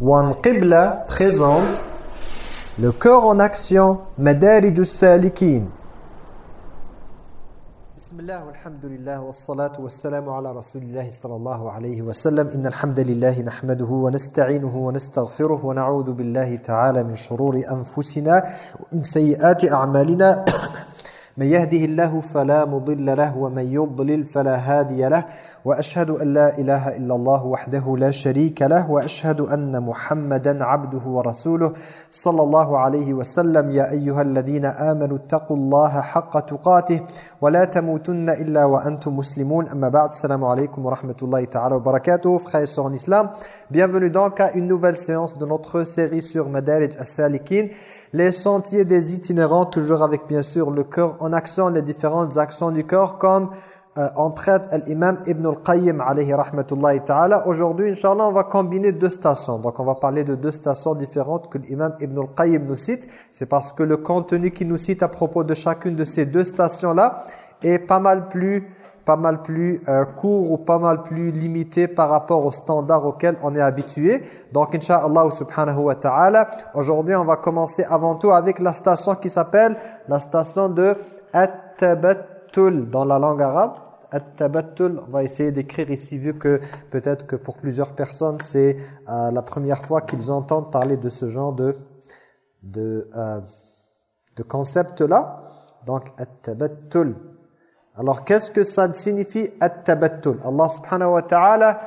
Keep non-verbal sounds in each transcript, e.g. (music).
One Qibla présente le cœur en action, Madarij salikin Bismillah, alhamdulillah, wa salatu wa salamu ala rasulillahi sallallahu wa. Inna alhamdulillahi wa wa wa billahi ta'ala min anfusina. من يهده الله فلا مضل له ومن يضلل فلا هادي له وأشهد أن لا إله إلا الله وحده لا شريك له وأشهد أن محمدا عبده ورسوله صلى الله عليه وسلم. يا أيها الذين آمنوا اتقوا الله حق تقاته ولا تموتن إلا وأنتم مسلمون. أما بعد السلام عليكم ورحمة الله تعالى وبركاته. Sœurs en islam bienvenue donc à une nouvelle séance de notre série sur Madarij as-Salikin les sentiers des itinérants toujours avec bien sûr le cœur en action les différentes actions du corps comme euh, en traite l'imam Ibn al-Qayyim alayhi rahmatullahi ta'ala. Aujourd'hui, Inch'Allah, on va combiner deux stations. Donc, on va parler de deux stations différentes que l'imam Ibn al-Qayyim nous cite. C'est parce que le contenu qu'il nous cite à propos de chacune de ces deux stations-là est pas mal plus pas mal plus euh, court ou pas mal plus limité par rapport aux standards auxquels on est habitué. Donc, Inch'Allah subhanahu wa ta'ala, aujourd'hui, on va commencer avant tout avec la station qui s'appelle la station de At-Tabattul dans la langue arabe at-tabattul, on va essayer d'écrire ici vu que peut-être que pour plusieurs personnes c'est euh, la première fois qu'ils entendent parler de ce genre de de, euh, de concept là. Donc at-tabattul. Alors qu'est-ce que ça signifie at-tabattul? Allah subhanahu wa ta'ala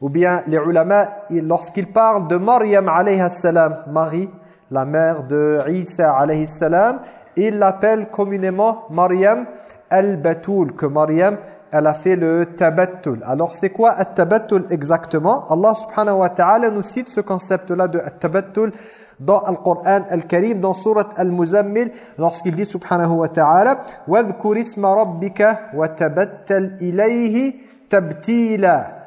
ou bien les ulama lorsqu'ils parlent de Maryam alayhi salam, Marie, la mère de Isa alayhi salam, ils l'appellent communément Maryam al-batul, que Maryam, elle a fait le tabattul. Alors c'est quoi at-tabattul exactement? Allah subhanahu wa ta'ala nous cite ce concept-là de at-tabattul dans le Coran al-Karim, dans surat al-Muzammil, lorsqu'il dit subhanahu wa ta'ala « وَذْكُرِ اسْمَ رَبِّكَ وَتَبَتَّلْ إِلَيْهِ تَبْتِيلًا »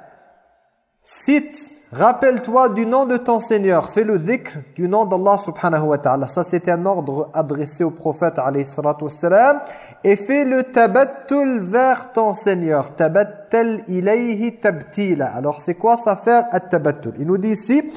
Cite Rappelle-toi du nom de ton Seigneur. Fais le dhikr du nom d'Allah subhanahu wa ta'ala. Ça, c'est un ordre adressé au prophète alayhi salatu wassalam. Et fais le tabattul vers ton Seigneur. Tabattal ilayhi tabtila. Alors, c'est quoi ça faire at-tabattul Il nous dit ici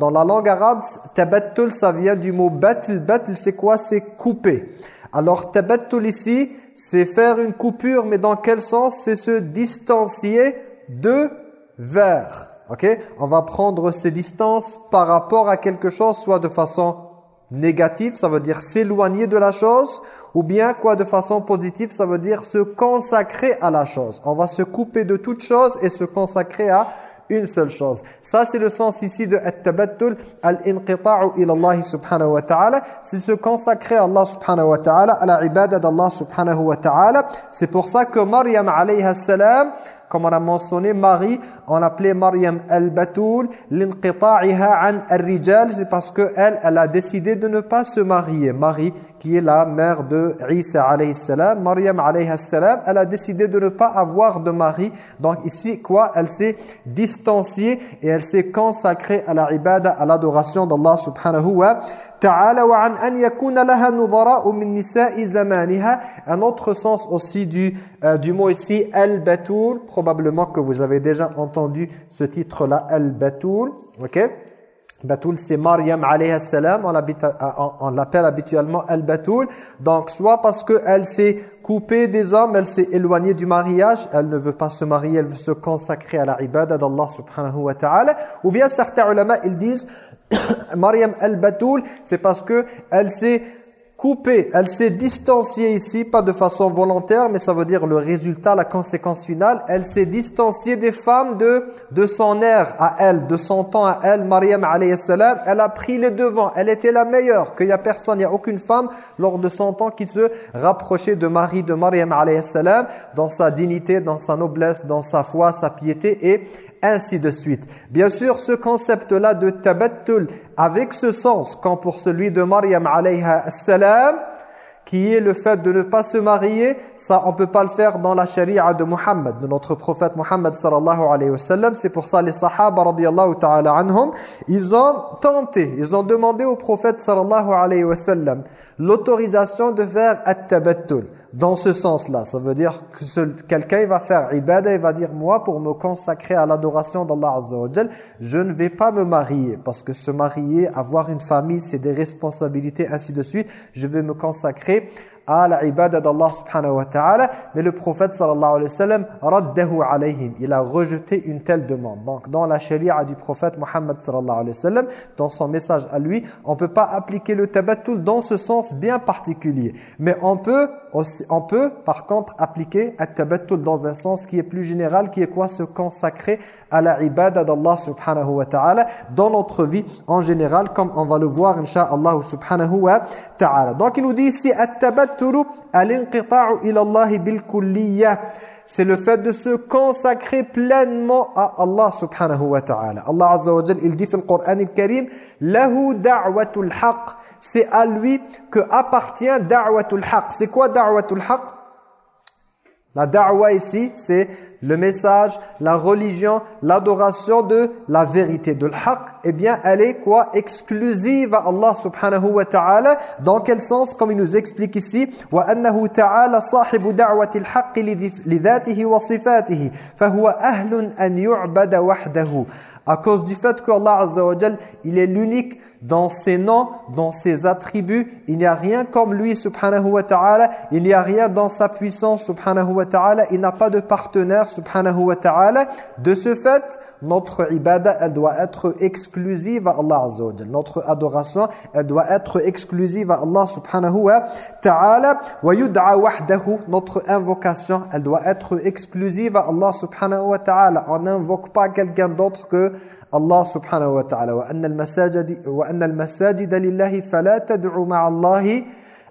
Dans la langue arabe, tabattul ça vient du mot batl. Batl c'est quoi? C'est couper. Alors tabattul ici, c'est faire une coupure mais dans quel sens? C'est se distancier de vers. OK? On va prendre ces distances par rapport à quelque chose soit de façon négative, ça veut dire s'éloigner de la chose, ou bien quoi de façon positive, ça veut dire se consacrer à la chose. On va se couper de toute chose et se consacrer à une seule chose. Ça, c'est le sens ici de at-tabattul al-inqita'u ila Allah subhanahu wa ta'ala. C'est se consacrer à Allah subhanahu wa ta'ala, à la ibadah d'Allah subhanahu wa ta'ala. C'est pour ça que Maryam alayha salam, comme on a mentionné, Marie, on l'appelait Maryam al-Batul, l'inqita'iha an al-rijal, c'est parce que elle, a décidé de ne pas se marier. Marie, qui est la mère de Isa alayhi salam, Maryam alayhi salam, elle a décidé de ne pas avoir de mari. Donc ici, quoi? Elle s'est distanciée et elle s'est consacrée à la ibada, à l'adoration d'Allah subhanahu wa ta'ala wa an an min un autre sens aussi du euh, du mot ici al-batul. Probablement que vous avez déjà entendu ce titre là al-batul. OK? Batul, c'est Maryam alayhi salam, on l'appelle habituellement Al-Batul. Donc, soit parce qu'elle s'est coupée des hommes, elle s'est éloignée du mariage, elle ne veut pas se marier, elle veut se consacrer à la ibada d'Allah subhanahu wa ta'ala. Ou bien certains ulama, ils disent, (coughs) Maryam Al-Batul, c'est parce que elle s'est coupée, elle s'est distanciée ici, pas de façon volontaire, mais ça veut dire le résultat, la conséquence finale, elle s'est distanciée des femmes de, de son air à elle, de son temps à elle, alayhi salam, elle a pris les devants, elle était la meilleure, qu'il n'y a personne, il n'y a aucune femme lors de son temps qui se rapprochait de Marie, de alayhi salam, dans sa dignité, dans sa noblesse, dans sa foi, sa piété, et ainsi de suite. Bien sûr, ce concept-là de tabattul, avec ce sens, quand pour celui de Maryam alayha salam, qui est le fait de ne pas se marier, ça on peut pas le faire dans la charia de Muhammad, de notre prophète Muhammad sallallahu alayhi wa sallam. C'est pour ça les sahaba radiyallahu ta'ala anhum, ils ont tenté, ils ont demandé au prophète sallallahu alayhi wa sallam l'autorisation de faire at-tabattul. Dans ce sens-là. Ça veut dire que quelqu'un va faire ibadah et va dire moi pour me consacrer à l'adoration d'Allah Azza je ne vais pas me marier parce que se marier, avoir une famille, c'est des responsabilités ainsi de suite. Je vais me consacrer à la ibada d'Allah. Mais le prophète sallallahu alayhi wa sallam. Il a rejeté une telle demande. Donc dans la charia du prophète Muhammad sallallahu alayhi wa sallam, dans son message à lui, on ne peut pas appliquer le tabattul dans ce sens bien particulier. Mais on peut, on peut par contre appliquer le tabattul dans un sens qui est plus général, qui est quoi? Se consacrer à la ibada d'Allah subhanahu wa ta'ala dans notre vie en général, comme on va le voir, insha'Allah subhanahu wa ta'ala. Donc il nous dit ici, c'est le fait de se consacrer pleinement à Allah subhanahu wa ta'ala. Allah azza wa il dit dans le Coran al-Karim, lahu da'watul haqq. C'est à lui que appartient da'watul haqq. C'est quoi da'watul haqq La da'wa ici, c'est le message, la religion, l'adoration de la vérité, de l'haq, eh bien, elle est quoi Exclusive à Allah subhanahu wa ta'ala. Dans quel sens Comme il nous explique ici, وَأَنَّهُ تَعَالَ صَاحِبُ دَعْوَةِ الْحَقِّ لِذَاتِهِ وَصِفَاتِهِ فَهُوَ أَهْلٌ أَنْ يُعْبَدَ وَحْدَهُ à cause du fait que Allah azza wa il est l'unique dans ses noms, dans ses attributs. Il n'y a rien comme lui, subhanahu wa ta'ala. Il n'y a rien dans sa puissance, subhanahu wa ta'ala. Il n'a pas de partenaire, subhanahu wa ta'ala. De ce fait, notre ibadah, elle doit être exclusive à Allah Azza wa Notre adoration, elle doit être exclusive à Allah subhanahu wa ta'ala. Wa yud'a wahdahu, notre invocation, elle doit être exclusive à Allah subhanahu wa ta'ala. On n'invoque pas quelqu'un d'autre que Allah subhanahu wa ta'ala wa anna al-masajid wa anna al-masajid lillahi fala tad'u ma'a Allahi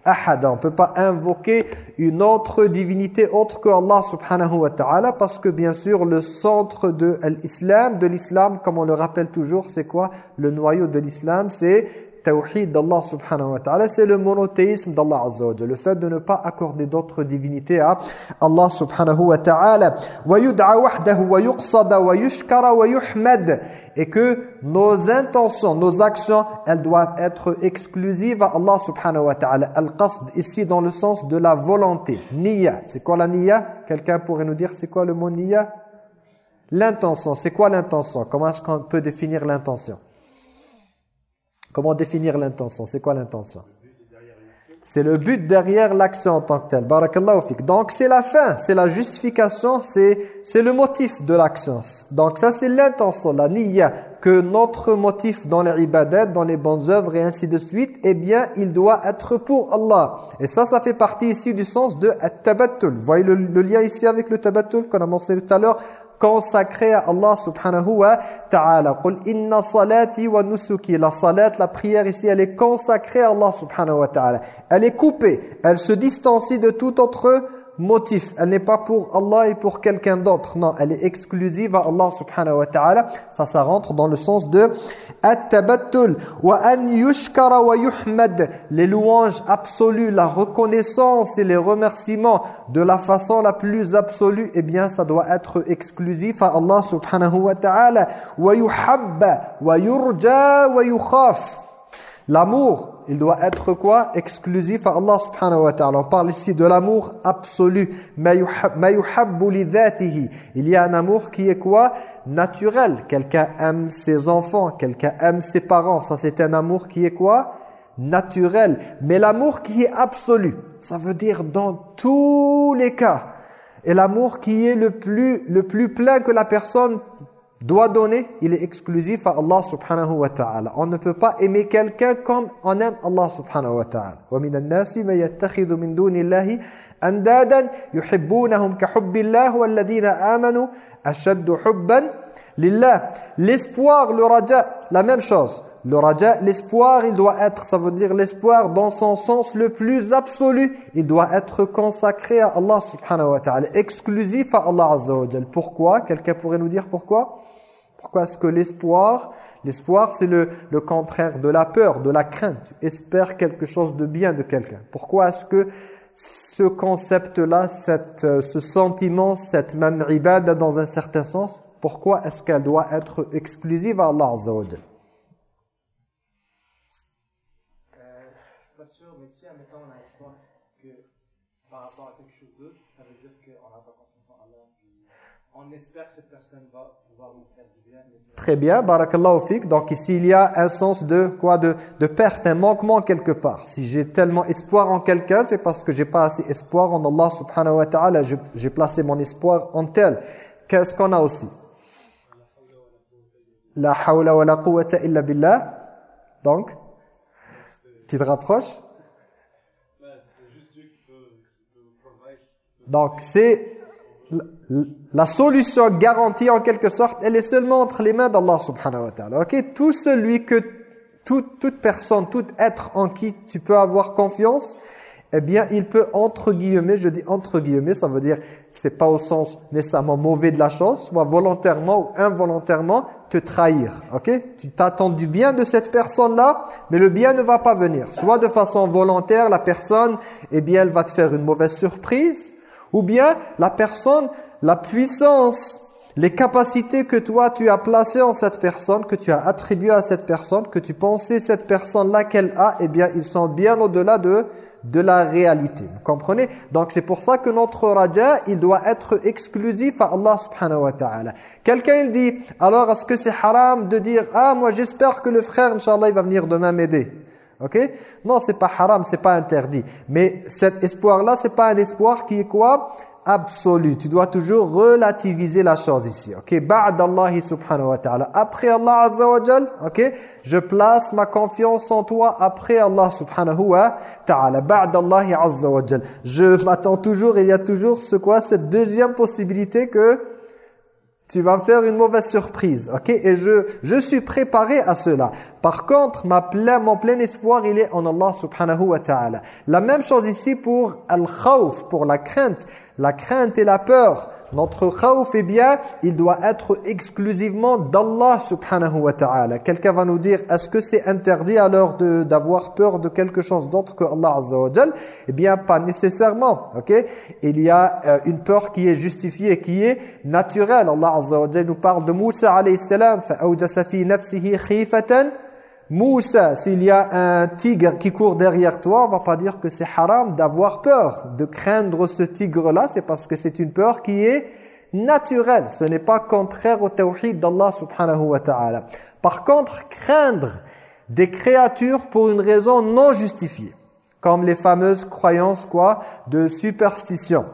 ahada. On peut pas invoquer une autre divinité autre que Allah subhanahu wa ta'ala parce que bien sûr le centre de l'islam, de l'islam comme on le rappelle toujours, c'est quoi? Le noyau de l'islam, c'est tawhid d'Allah subhanahu wa ta'ala, c'est le monothéisme d'Allah azza le fait de ne pas accorder d'autres divinités à Allah subhanahu wa ta'ala. Et que nos intentions, nos actions, elles doivent être exclusives à Allah subhanahu wa ta'ala. Al-qasd ici dans le sens de la volonté. Niyya, c'est quoi la niyya Quelqu'un pourrait nous dire c'est quoi le mot niyya L'intention, c'est quoi l'intention? Comment est-ce qu'on peut définir l'intention? Comment définir l'intention? C'est quoi l'intention? C'est le but derrière l'action en tant que tel. Barakallahu fik. Donc c'est la fin, c'est la justification, c'est le motif de l'action. Donc ça c'est l'intention, la niya, que notre motif dans les ibadat, dans les bonnes œuvres et ainsi de suite, eh bien il doit être pour Allah. Et ça, ça fait partie ici du sens de tabattul. Vous voyez le, le, lien ici avec le tabattul qu'on a mentionné tout à l'heure consacré à Allah subhanahu wa ta'ala. Qul inna salati wa nusuki. La salat, la prière ici, elle est consacrée à Allah subhanahu wa ta'ala. Elle est coupée, elle se distancie de tout autre motif. Elle n'est pas pour Allah et pour quelqu'un d'autre. Non, elle est exclusive à Allah subhanahu wa ta'ala. Ça, ça rentre dans le sens de wa an wa. Les louanges absolues, la reconnaissance et les remerciements de la façon la plus absolue, eh bien, ça doit être exclusif à Allah subhanahu wa ta'ala. Wa wa. L'amour il doit être quoi? Exclusif à Allah subhanahu wa ta'ala. On parle ici de l'amour absolu. Il y a un amour qui est quoi? Naturel. Quelqu'un aime ses enfants, quelqu'un aime ses parents. Ça c'est un amour qui est quoi? Naturel. Mais l'amour qui est absolu, ça veut dire dans tous les cas. Et l'amour qui est le plus, le plus plein que la personne doit donner, il est exclusif à Allah subhanahu wa ta'ala. On ne peut pas aimer quelqu'un comme on aime Allah subhanahu wa ta'ala. وَمِنَ النَّاسِ مَنْ يَتَّخِذُ مِنْ دُونِ اللَّهِ أَنْدَادًا يُحِبُّونَهُمْ كَحُبِّ اللَّهِ وَالَّذِينَ آمَنُوا أَشَدُّ حُبًّا لِلَّهِ L'espoir, le raja, la même chose. Le raja, l'espoir, il doit être, ça veut dire l'espoir dans son sens le plus absolu. Il doit être consacré à Allah subhanahu wa ta'ala, exclusif à Allah azza wa Pourquoi Quelqu'un pourrait nous dire pourquoi Pourquoi est-ce que l'espoir, l'espoir c'est le, le, contraire de la peur, de la crainte? Tu espères quelque chose de bien de quelqu'un. Pourquoi est-ce que ce concept-là, euh, ce sentiment, cette même ibada dans un certain sens, pourquoi est-ce qu'elle doit être exclusive à Allah Azza wa par rapport à quelque chose d'autre, ça veut dire qu'on n'a pas confiance en Allah. On espère que cette personne va pouvoir nous. Très bien, barakallahu fik. Donc ici, il y a un sens de quoi de, de perte, un manquement quelque part. Si j'ai tellement espoir en quelqu'un, c'est parce que j'ai pas assez espoir en Allah subhanahu wa ta'ala. J'ai placé mon espoir en tel. Qu'est-ce qu'on a aussi? La hawla wa la quwwata illa billah. Donc, tu te rapproches? Donc, c'est la solution garantie en quelque sorte, elle est seulement entre les mains d'Allah subhanahu wa ta'ala. Ok Tout celui que, toute personne, tout être en qui tu peux avoir confiance, eh bien, il peut, entre guillemets, je dis entre guillemets, ça veut dire, c'est pas au sens nécessairement mauvais de la chose, soit volontairement ou involontairement, te trahir, ok Tu t'attends du bien de cette personne-là, mais le bien ne va pas venir. Soit de façon volontaire, la personne, eh bien, elle va te faire une mauvaise surprise, ou bien la personne, la puissance, les capacités que toi tu as placées en cette personne, que tu as attribuées à cette personne, que tu pensais cette personne-là qu'elle a, eh bien ils sont bien au-delà de de la réalité. Vous comprenez? Donc c'est pour ça que notre raja, il doit être exclusif à Allah subhanahu wa ta'ala. Quelqu'un il dit, alors est-ce que c'est haram de dire, ah moi j'espère que le frère, Inch'Allah, il va venir demain m'aider Ok? Non, c'est pas haram, c'est pas interdit. Mais cet espoir-là, c'est pas un espoir qui est quoi? Absolu. Tu dois toujours relativiser la chose ici. Ok? Allah subhanahu wa ta'ala. Après Allah azza wa ok? Je place ma confiance en toi après Allah subhanahu wa ta'ala. Allah azza wa jal. Je m'attends toujours, il y a toujours ce quoi? Cette deuxième possibilité que tu vas me faire une mauvaise surprise, ok? Et je, je suis préparé à cela. Par contre, ma plein, mon plein espoir, il est en Allah subhanahu wa ta'ala. La même chose ici pour al-khawf, pour la crainte. La crainte et la peur. Notre khawf, eh bien, il doit être exclusivement d'Allah subhanahu wa ta'ala. Quelqu'un va nous dire, est-ce que c'est interdit alors d'avoir peur de quelque chose d'autre que Allah azza wa jal Eh bien, pas nécessairement, ok Il y a euh, une peur qui est justifiée, qui est naturelle. Allah azza wa jal nous parle de Moussa alayhi salam, فَأَوْجَسَ فِي نَفْسِهِ خِيفَةً Moussa, s'il y a un tigre qui court derrière toi, on va pas dire que c'est haram d'avoir peur, de craindre ce tigre-là, c'est parce que c'est une peur qui est naturelle. Ce n'est pas contraire au tawhid d'Allah subhanahu wa ta'ala. Par contre, craindre des créatures pour une raison non justifiée, comme les fameuses croyances quoi de superstition.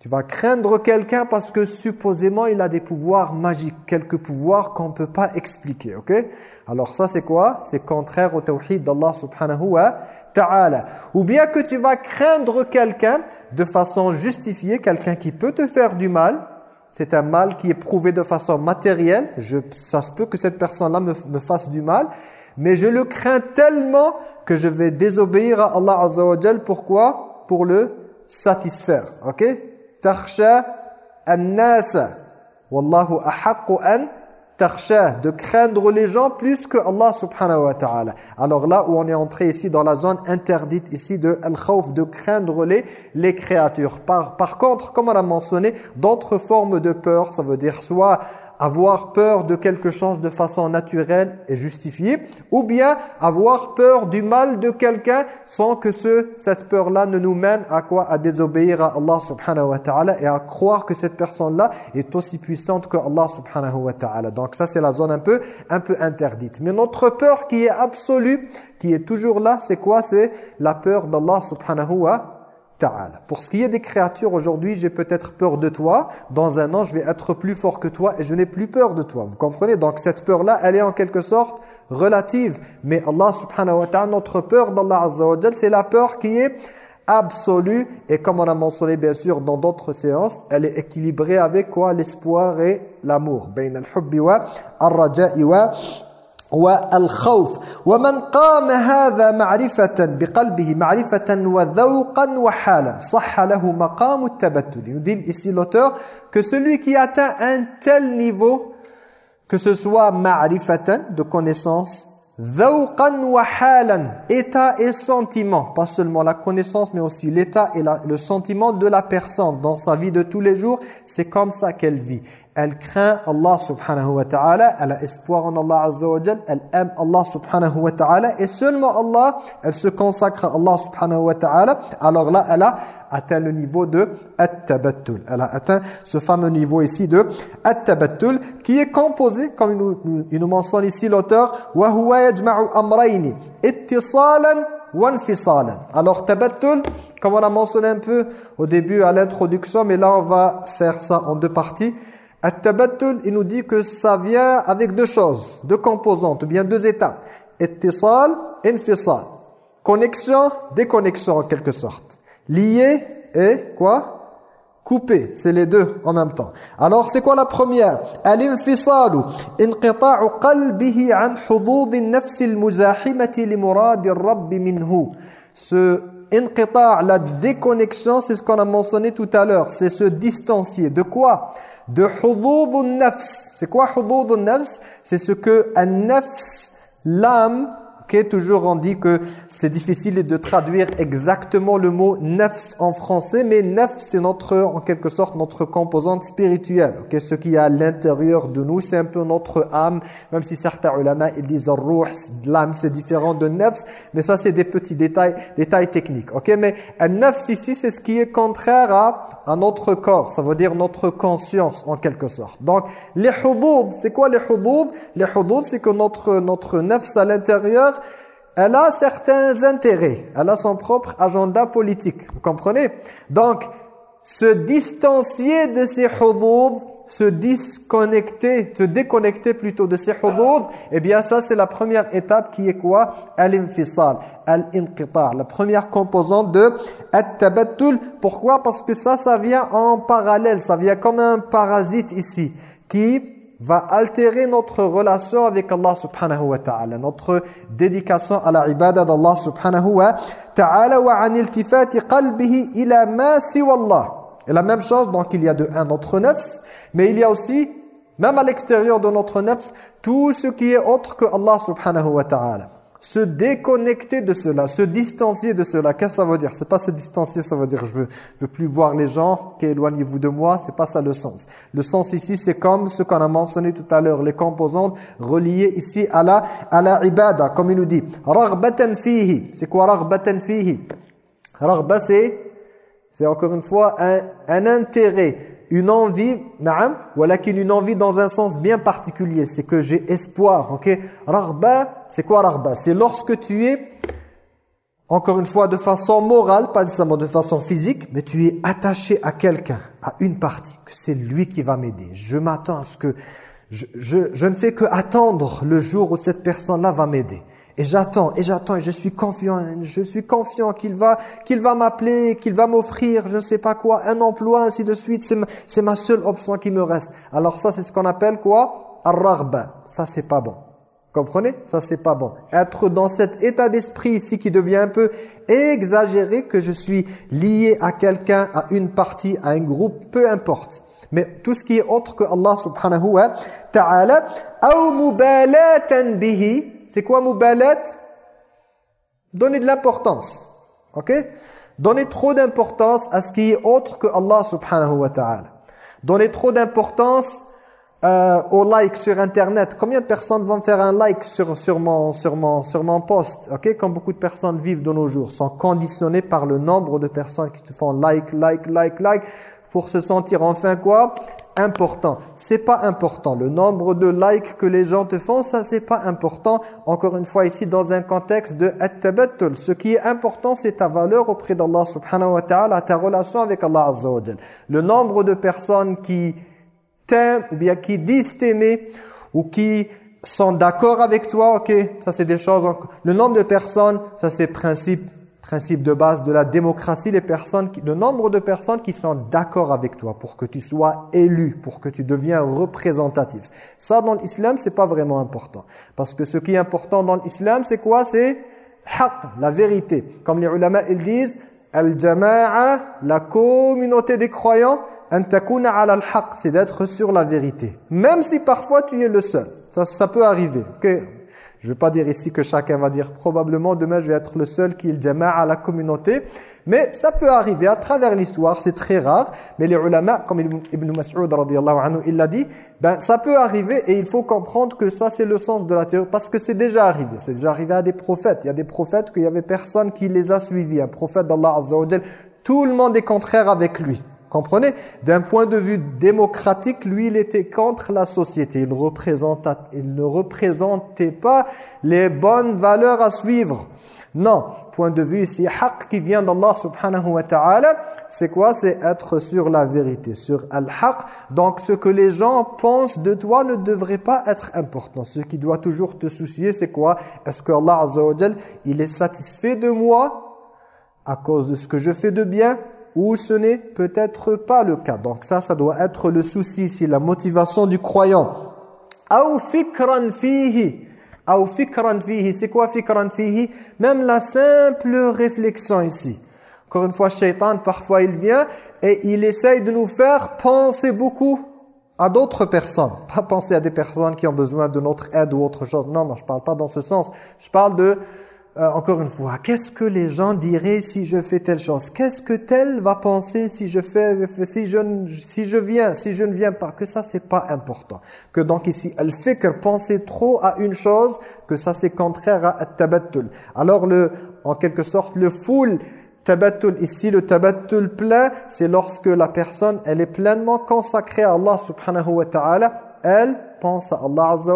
Tu vas craindre quelqu'un parce que supposément il a des pouvoirs magiques, quelques pouvoirs qu'on ne peut pas expliquer, ok? Alors ça c'est quoi? C'est contraire au tawhid d'Allah subhanahu wa ta'ala. Ou bien que tu vas craindre quelqu'un de façon justifiée, quelqu'un qui peut te faire du mal, c'est un mal qui est prouvé de façon matérielle, je, ça se peut que cette personne-là me, fasse du mal, mais je le crains tellement que je vais désobéir à Allah Azza wa Pourquoi? Pour le satisfaire, ok? Takhsha an-nasa wallahu ahaqqu an takhsha de craindre les gens plus que Allah subhanahu wa ta'ala. Alors là où on est entré ici dans la zone interdite ici de al-khawf de craindre les les créatures. Par par contre, comme on a mentionné, d'autres formes de peur, ça veut dire soit avoir peur de quelque chose de façon naturelle et justifiée, ou bien avoir peur du mal de quelqu'un sans que ce, cette peur-là ne nous mène à quoi? À désobéir à Allah subhanahu wa ta'ala et à croire que cette personne-là est aussi puissante que Allah subhanahu wa ta'ala. Donc ça c'est la zone un peu, un peu interdite. Mais notre peur qui est absolue, qui est toujours là, c'est quoi? C'est la peur d'Allah subhanahu wa pour ce qui est des créatures, aujourd'hui, j'ai peut-être peur de toi. Dans un an, je vais être plus fort que toi et je n'ai plus peur de toi. Vous comprenez? Donc cette peur-là, elle est en quelque sorte relative. Mais Allah subhanahu wa ta'ala, notre peur d'Allah azza wa c'est la peur qui est absolue. Et comme on a mentionné bien sûr dans d'autres séances, elle est équilibrée avec quoi? L'espoir et l'amour. والخوف ومن قام هذا معرفة بقلبه معرفة وذوقا وحالا صح له مقام التبتل dit ici l'auteur que celui qui atteint un tel niveau que ce soit ma'rifatan de connaissance état et sentiment. Pas seulement la connaissance mais aussi l'état et le sentiment de la personne dans sa vie de tous les jours. C'est comme ça qu'elle vit. Elle craint Allah subhanahu wa ta'ala, elle a espoir en Allah azza elle aime Allah subhanahu wa ta'ala. Et seulement Allah, elle se consacre à Allah subhanahu wa ta'ala, alors là elle a atteint le niveau de at-tabattul. Elle a atteint ce fameux niveau ici de at-tabattul qui est composé, comme il nous, nous mentionne ici l'auteur, yajma'u amrayni ittisalan wa infisalan. Alors tabattul comme on a mentionné un peu au début à l'introduction, mais là on va faire ça en deux parties. At-tabattul, il nous dit que ça vient avec deux choses, deux composantes, ou bien deux étapes. Ittisal, infisal. Connexion, déconnexion en quelque sorte. Lié et quoi? Coupé, c'est les deux en même temps. Alors c'est quoi la première? Al-infisalu, inqita'u qalbihi an hudud an-nafs al-muzahimati li murad ar-rabb minhu. Ce inqita' la déconnexion, c'est ce qu'on a mentionné tout à l'heure, c'est se distancier. De quoi? De hudud nafs C'est quoi hudud nafs C'est ce que un nafs, l'âme, qui toujours on dit que c'est difficile de traduire exactement le mot nafs en français, mais nafs c'est notre, en quelque sorte, notre composante spirituelle. Okay? Ce qui est à l'intérieur de nous, c'est un peu notre âme, même si certains ulama ils disent ruh, l'âme c'est différent de nafs, mais ça c'est des petits détails, détails techniques. Ok, mais un nafs ici c'est ce qui est contraire à, à notre corps, ça veut dire notre conscience en quelque sorte. Donc les hudud, c'est quoi les hudud? Les hudud c'est que notre, notre nafs à l'intérieur, elle a certains intérêts, elle a son propre agenda politique, vous comprenez? Donc, se distancier de ces hudud, se disconnecter, se déconnecter plutôt de ces hudud, eh bien ça c'est la première étape qui est quoi? Al-infisal, al-inqita', la première composante de at-tabattul. Pourquoi? Parce que ça, ça vient en parallèle, ça vient comme un parasite ici, qui va altérer notre relation avec Allah subhanahu wa ta'ala, notre dédication à la ibada d'Allah subhanahu wa ta'ala wa an iltifati qalbihi ila ma siwa Allah. Et la même chose, donc il y a de un notre nefs, mais il y a aussi, même à l'extérieur de notre nefs, tout ce qui est autre que Allah subhanahu wa ta'ala se déconnecter de cela, se distancier de cela. Qu'est-ce que ça veut dire? C'est pas se distancier, ça veut dire je veux, veux plus voir les gens, qu'éloignez-vous de moi, c'est pas ça le sens. Le sens ici, c'est comme ce qu'on a mentionné tout à l'heure, les composantes reliées ici à la, à la ibada, comme il nous dit. C'est quoi raghbatan fihi? Raghba, c'est, c'est encore une fois un, un intérêt une envie, naam, une envie dans un sens bien particulier, c'est que j'ai espoir, ok? Raghba, c'est quoi raghba C'est lorsque tu es, encore une fois, de façon morale, pas nécessairement de façon physique, mais tu es attaché à quelqu'un, à une partie, que c'est lui qui va m'aider. Je m'attends à ce que... Je, je, je ne fais que attendre le jour où cette personne-là va m'aider. Et j'attends, et j'attends, et je suis confiant, je suis confiant qu'il va, qu'il va m'appeler, qu'il va m'offrir, je ne sais pas quoi, un emploi, ainsi de suite. C'est ma, seule option qui me reste. Alors ça, c'est ce qu'on appelle quoi? Ar-raghba. Ça, c'est pas bon. Comprenez? Ça, c'est pas bon. Être dans cet état d'esprit ici qui devient un peu exagéré, que je suis lié à quelqu'un, à une partie, à un groupe, peu importe. Mais tout ce qui est autre que Allah subhanahu wa ta'ala, « mubalatan bihi » C'est quoi mubalat Donner de l'importance. OK? Donner trop d'importance à ce qui est autre que Allah subhanahu wa ta'ala. Donner trop d'importance euh, au like sur internet. Combien de personnes vont faire un like sur, sur, mon, sur, mon, sur mon post Ok, Comme beaucoup de personnes vivent de nos jours, sont conditionnées par le nombre de personnes qui te font like, like, like, like, pour se sentir enfin quoi? Important. C'est pas important. Le nombre de likes que les gens te font, ça c'est pas important. Encore une fois ici dans un contexte de at-tabattul. Ce qui est important, c'est ta valeur auprès d'Allah subhanahu wa ta'ala, ta relation avec Allah azza wa Le nombre de personnes qui t'aiment ou bien qui disent t'aimer ou qui sont d'accord avec toi, ok, ça c'est des choses. Le nombre de personnes, ça c'est principe principe de base de la démocratie, les personnes, le nombre de personnes qui sont d'accord avec toi pour que tu sois élu, pour que tu deviens représentatif. Ça, dans l'islam, c'est pas vraiment important. Parce que ce qui est important dans l'islam, c'est quoi? C'est la vérité. Comme les ulama, ils disent, al-jama'a, la communauté des croyants, ala c'est d'être sur la vérité. Même si parfois tu es le seul. Ça, ça peut arriver. Je ne vais pas dire ici que chacun va dire probablement demain je vais être le seul qui le à la communauté. Mais ça peut arriver à travers l'histoire, c'est très rare. Mais les ulama, comme Ibn Mas'ud anhu, il l'a dit, ben ça peut arriver et il faut comprendre que ça c'est le sens de la théorie parce que c'est déjà arrivé. C'est déjà arrivé à des prophètes. Il y a des prophètes qu'il y avait personne qui les a suivis. Un prophète d'Allah tout le monde est contraire avec lui. Comprenez? D'un point de vue démocratique, lui, il était contre la société. Il, ne représentait pas les bonnes valeurs à suivre. Non, point de vue ici, haq qui vient d'Allah subhanahu wa ta'ala, c'est quoi? C'est être sur la vérité, sur al-haq. Donc ce que les gens pensent de toi ne devrait pas être important. Ce qui doit toujours te soucier, c'est quoi? Est-ce que Allah azza il est satisfait de moi à cause de ce que je fais de bien? Ou ce n'est peut-être pas le cas. Donc ça, ça doit être le souci ici, la motivation du croyant. Ou fikran fihi. Fikran fihi. C'est quoi fikran fihi? Même la simple réflexion ici. Encore une fois, shaitan, parfois il vient et il essaye de nous faire penser beaucoup à d'autres personnes. (laughs) Pas penser à des personnes qui ont besoin de notre aide ou autre chose. Non, non, je parle pas dans ce sens. Je parle de euh, encore une fois, qu'est-ce que les gens diraient si je fais telle chose? Qu'est-ce que tel va penser si je fais, si je, si je viens, si je ne viens pas? Que ça, c'est pas important. Que donc ici, elle fait que penser trop à une chose, que ça, c'est contraire à tabattul. Alors, le, en quelque sorte, le full tabattul, ici, le tabattul plein, c'est lorsque la personne, elle est pleinement consacrée à Allah subhanahu wa ta'ala, elle pense à Allah Azza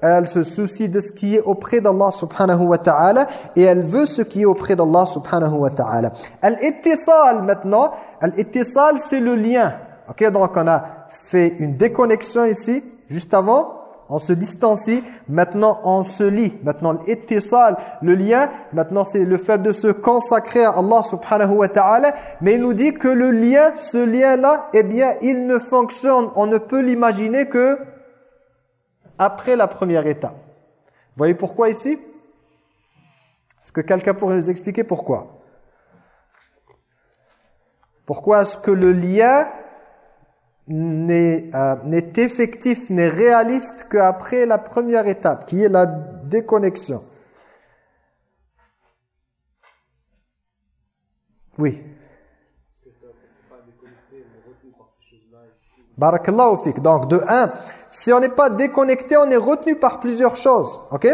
elle se soucie de ce qui est auprès d'Allah subhanahu wa ta'ala et elle veut ce qui est auprès d'Allah subhanahu wa ta'ala. Al-ittisal maintenant, al-ittisal c'est le lien. OK, donc on a fait une déconnexion ici juste avant on se distancie, maintenant on se lie. Maintenant l'ittisal, le lien, maintenant c'est le fait de se consacrer à Allah subhanahu wa ta'ala. Mais il nous dit que le lien, ce lien-là, eh bien il ne fonctionne, on ne peut l'imaginer que après la première étape. Vous voyez pourquoi ici? Est-ce que quelqu'un pourrait nous expliquer pourquoi? Pourquoi est-ce que le lien n'est euh, effectif, n'est réaliste qu'après la première étape, qui est la déconnexion? Oui. Barakallahu fik. Donc, de un, si on n'est pas déconnecté, on est retenu par plusieurs choses. Ok?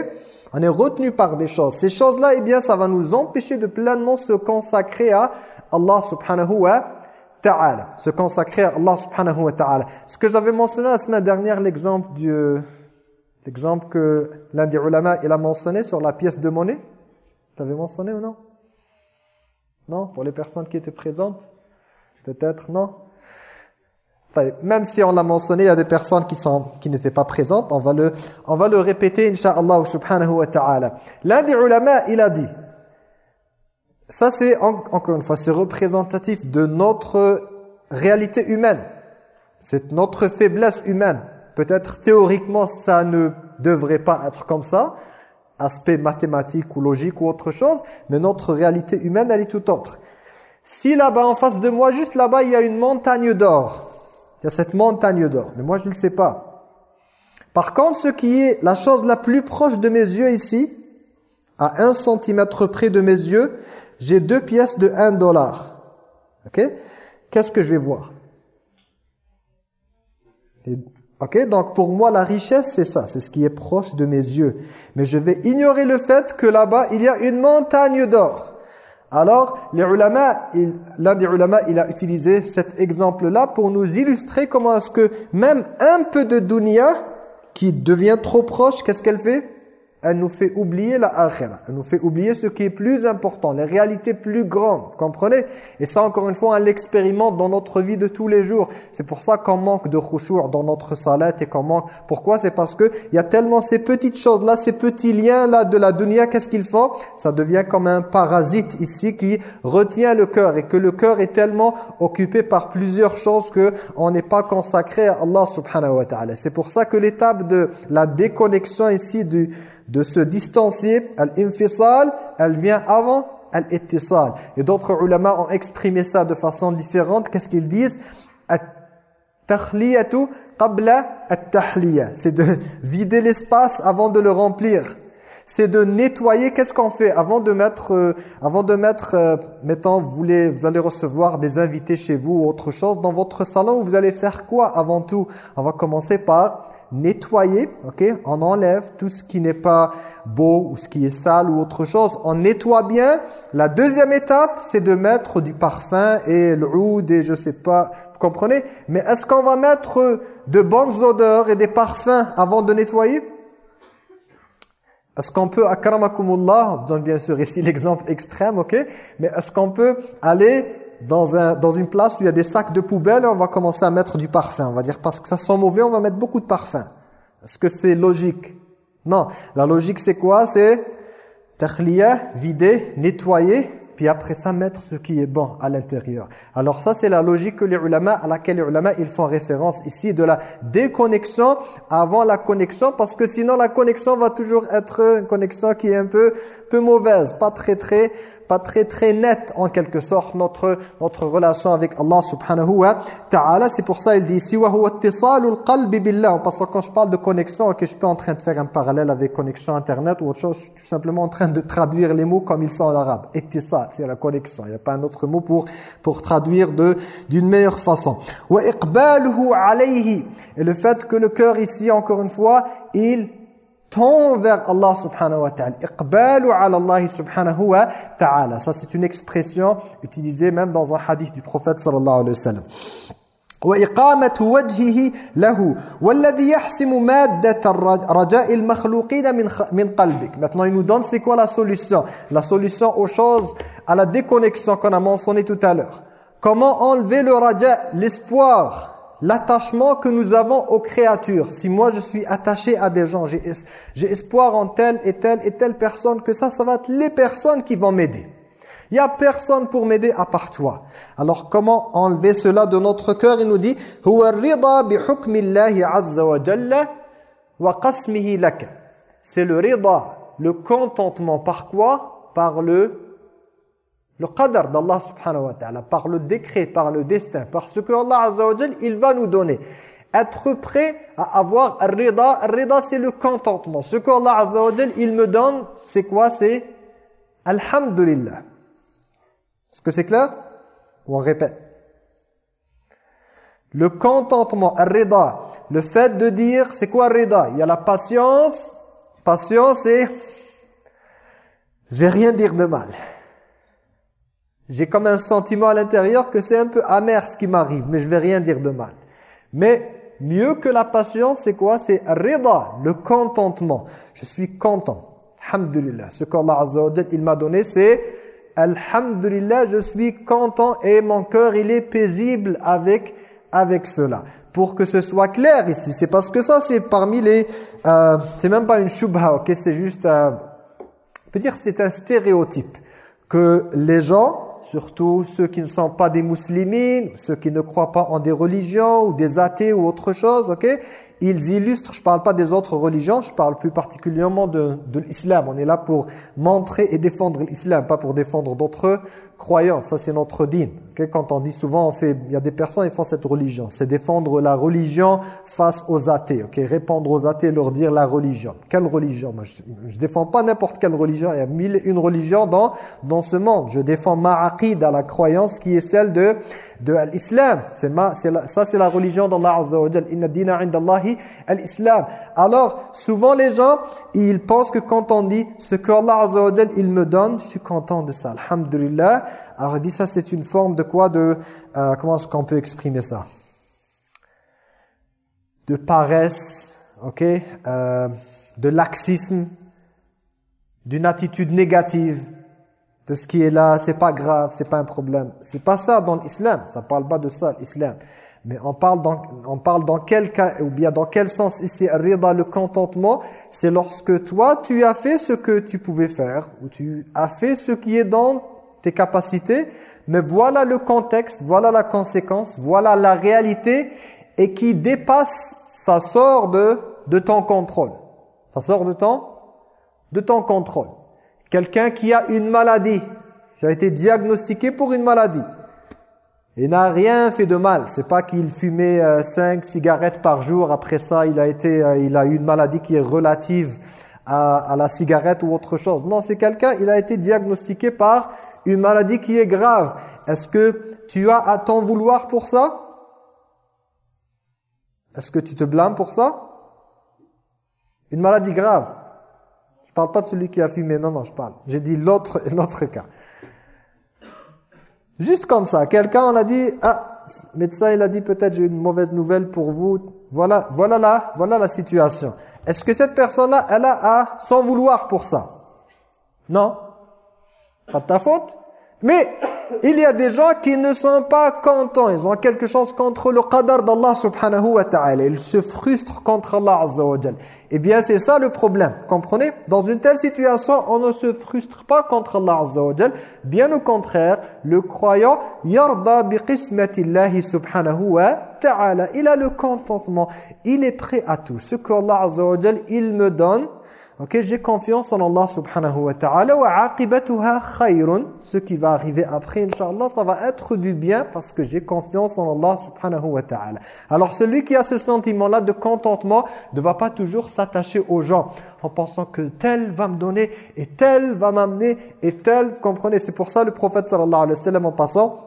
On est retenu par des choses. Ces choses-là, eh bien, ça va nous empêcher de pleinement se consacrer à Allah subhanahu wa ta'ala. Se consacrer à Allah subhanahu wa ta'ala. Ce que j'avais mentionné la semaine dernière, l'exemple du... L'exemple que l'un des ulama, il a mentionné sur la pièce de monnaie. T'avais mentionné ou non? Non? Pour les personnes qui étaient présentes? Peut-être non? Même si on l'a mentionné, il y a des personnes qui sont qui n'étaient pas présentes, on va le on va le répéter inshallah subhanahu wa ta'ala. L'un des ulama, il a dit ça c'est encore une fois c'est représentatif de notre réalité humaine. C'est notre faiblesse humaine. Peut-être théoriquement ça ne devrait pas être comme ça, aspect mathématique ou logique ou autre chose, mais notre réalité humaine elle est tout autre. Si là-bas en face de moi, juste là-bas, il y a une montagne d'or, il y a cette montagne d'or. Mais moi, je ne le sais pas. Par contre, ce qui est la chose la plus proche de mes yeux ici, à un centimètre près de mes yeux, j'ai deux pièces de 1 dollar. Ok? Qu'est-ce que je vais voir? Ok? Donc pour moi, la richesse, c'est ça. C'est ce qui est proche de mes yeux. Mais je vais ignorer le fait que là-bas, il y a une montagne d'or. Alors, l'un des ulama, il a utilisé cet exemple-là pour nous illustrer comment est-ce que même un peu de dunya qui devient trop proche, qu'est-ce qu'elle fait? Elle nous fait oublier la akhira. Elle nous fait oublier ce qui est plus important, les réalités plus grandes. Vous comprenez? Et ça, encore une fois, on l'expérimente dans notre vie de tous les jours. C'est pour ça qu'on manque de khushu' dans notre salat et qu'on manque... Pourquoi? C'est parce qu'il y a tellement ces petites choses-là, ces petits liens-là de la dunya, qu'est-ce qu'ils font? Ça devient comme un parasite ici qui retient le cœur et que le cœur est tellement occupé par plusieurs choses que on n'est pas consacré à Allah subhanahu wa ta'ala. C'est pour ça que l'étape de la déconnexion ici du de se distancier, al-infisal, elle vient avant al-ittisal. Et d'autres ulama ont exprimé ça de façon différente. Qu'est-ce qu'ils disent? Qabla at-tahliya. C'est de vider l'espace avant de le remplir. c'est de nettoyer. Qu'est-ce qu'on fait avant de mettre, euh, avant de mettre, euh, mettons, vous voulez, vous allez recevoir des invités chez vous ou autre chose dans votre salon. Vous allez faire quoi avant tout? On va commencer par nettoyer, ok On enlève tout ce qui n'est pas beau ou ce qui est sale ou autre chose. On nettoie bien. La deuxième étape, c'est de mettre du parfum et l'oud et je sais pas, vous comprenez? Mais est-ce qu'on va mettre de bonnes odeurs et des parfums avant de nettoyer? Est-ce qu'on peut, akramakumullah, on donne bien sûr ici (laughs) l'exemple extrême, ok Mais est-ce qu'on peut aller dans, un, dans une place où il y a des sacs de poubelle on va commencer à mettre du parfum On va dire parce que ça sent mauvais, on va mettre beaucoup de parfum. Est-ce que c'est logique? Non. La logique c'est quoi? C'est takhliya, vider, nettoyer puis après ça mettre ce qui est bon à l'intérieur. Alors ça c'est la logique que les ulama, à laquelle les ulama ils font référence ici de la déconnexion avant la connexion parce que sinon la connexion va toujours être une connexion qui est un peu peu mauvaise, pas très très pas très très net en quelque sorte notre notre relation avec Allah subhanahu wa ta'ala. C'est pour ça il dit ici wa billah parce que quand je parle de connexion que je suis en train de faire un parallèle avec connexion internet ou autre chose je suis tout simplement en train de traduire les mots comme ils sont en arabe. Ittisal c'est la connexion il n'y a pas un autre mot pour pour traduire d'une meilleure façon. Wa iqbaluhu alayhi et le fait que le cœur ici encore une fois il tend vers Allah subhanahu wa ta'ala. Iqbalu ala Allah subhanahu wa ta'ala. Ça c'est une expression utilisée même dans un hadith du prophète sallallahu alayhi wa sallam. وإقامة وجهه له والذي يحسم مادة رجاء المخلوقين من من قلبك. Maintenant il nous donne c'est quoi la solution La solution aux choses, à la déconnexion qu'on a mentionné tout à l'heure. Comment enlever le raja, l'espoir l'attachement que nous avons aux créatures. Si moi je suis attaché à des gens, j'ai espoir en telle et telle et telle personne, que ça, ça va être les personnes qui vont m'aider. Il n'y a personne pour m'aider à part toi. Alors comment enlever cela de notre cœur? Il nous dit C'est le rida, le contentement par quoi? Par le le qadar d'Allah subhanahu wa ta'ala, par le décret, par le destin, par ce que Allah azza il va nous donner. Être prêt à avoir rida, rida c'est le contentement. Ce que Allah azza il me donne, c'est quoi? C'est alhamdulillah. Est-ce que c'est clair? On répète? Le contentement, rida, le fait de dire, c'est quoi rida Il y a la patience, patience et je vais rien dire de mal. J'ai comme un sentiment à l'intérieur que c'est un peu amer ce qui m'arrive, mais je vais rien dire de mal. Mais mieux que la patience, c'est quoi? C'est rida, le contentement. Je suis content. Alhamdulillah. Ce qu'Allah Azza m'a donné, c'est Alhamdulillah, je suis content et mon cœur, il est paisible avec avec cela. Pour que ce soit clair ici, c'est parce que ça, c'est parmi les... Euh, c'est même pas une shubha, ok? C'est juste... Euh, on peut dire c'est un stéréotype. Que les gens surtout ceux qui ne sont pas des musulmans, ceux qui ne croient pas en des religions ou des athées ou autre chose, ok? Ils illustrent, je ne parle pas des autres religions, je parle plus particulièrement de, de l'islam. On est là pour montrer et défendre l'islam, pas pour défendre d'autres croyants. Ça, c'est notre dîme. Quand on dit souvent, on fait, il y a des personnes qui font cette religion. C'est défendre la religion face aux athées. ok? Répondre aux athées, leur dire la religion. Quelle religion? Moi, Je ne défends pas n'importe quelle religion. Il y a mille une religions dans, dans ce monde. Je défends ma à la croyance qui est celle de, de l'islam. Ça, c'est la religion d'Allah Azza wa Inna dina indallahi al-islam. Alors, souvent les gens, ils pensent que quand on dit ce que Allah Azza wa il me donne, je suis content de ça. Alhamdulillah. Alors il dit ça c'est une forme de quoi de euh, comment est-ce qu'on peut exprimer ça? De paresse, ok, euh, de laxisme, d'une attitude négative de ce qui est là, c'est pas grave, c'est pas un problème. C'est pas ça dans l'islam, ça parle pas de ça l'islam. Mais on parle dans on parle dans quel cas ou bien dans quel sens ici rida le contentement, c'est lorsque toi tu as fait ce que tu pouvais faire ou tu as fait ce qui est dans tes capacités, mais voilà le contexte, voilà la conséquence, voilà la réalité, et qui dépasse, ça sort de, de ton contrôle. Ça sort de ton, de ton contrôle. Quelqu'un qui a une maladie, qui a été diagnostiqué pour une maladie, et n'a rien fait de mal. C'est pas qu'il fumait euh, cinq cigarettes par jour, après ça il a, été, euh, il a eu une maladie qui est relative à, à la cigarette ou autre chose. Non, c'est quelqu'un, il a été diagnostiqué par une maladie qui est grave. Est-ce que tu as à t'en vouloir pour ça? Est-ce que tu te blâmes pour ça? Une maladie grave. Je parle pas de celui qui a fumé, non, non, je parle. J'ai dit l'autre (laughs) cas. Juste comme ça, quelqu'un on a dit, ah, médecin il a dit peut-être j'ai une mauvaise nouvelle pour vous. Voilà, voilà là, voilà la situation. Est-ce que cette personne-là, elle a à s'en vouloir pour ça? Non? Pas de ta faute? Mais il y a des gens qui ne sont pas contents. Ils ont quelque chose contre le qadar d'Allah subhanahu wa ta'ala. Ils se frustrent contre Allah Eh bien, c'est ça le problème. Comprenez? Dans une telle situation, on ne se frustre pas contre Allah Bien au contraire, le croyant, yarda bi subhanahu wa ta'ala. Il a le contentement. Il est prêt à tout. Ce que Allah il me donne, Ok, j'ai confiance en Allah subhanahu wa ta'ala wa aqibatuha khayrun. Ce qui va arriver après, inshallah, ça va être du bien parce que j'ai confiance en Allah subhanahu wa ta'ala. Alors celui qui a ce sentiment-là de contentement ne va pas toujours s'attacher aux gens en pensant que tel va me donner et tel va m'amener et tel, vous comprenez, c'est pour ça le prophète sallallahu alayhi wa sallam en passant,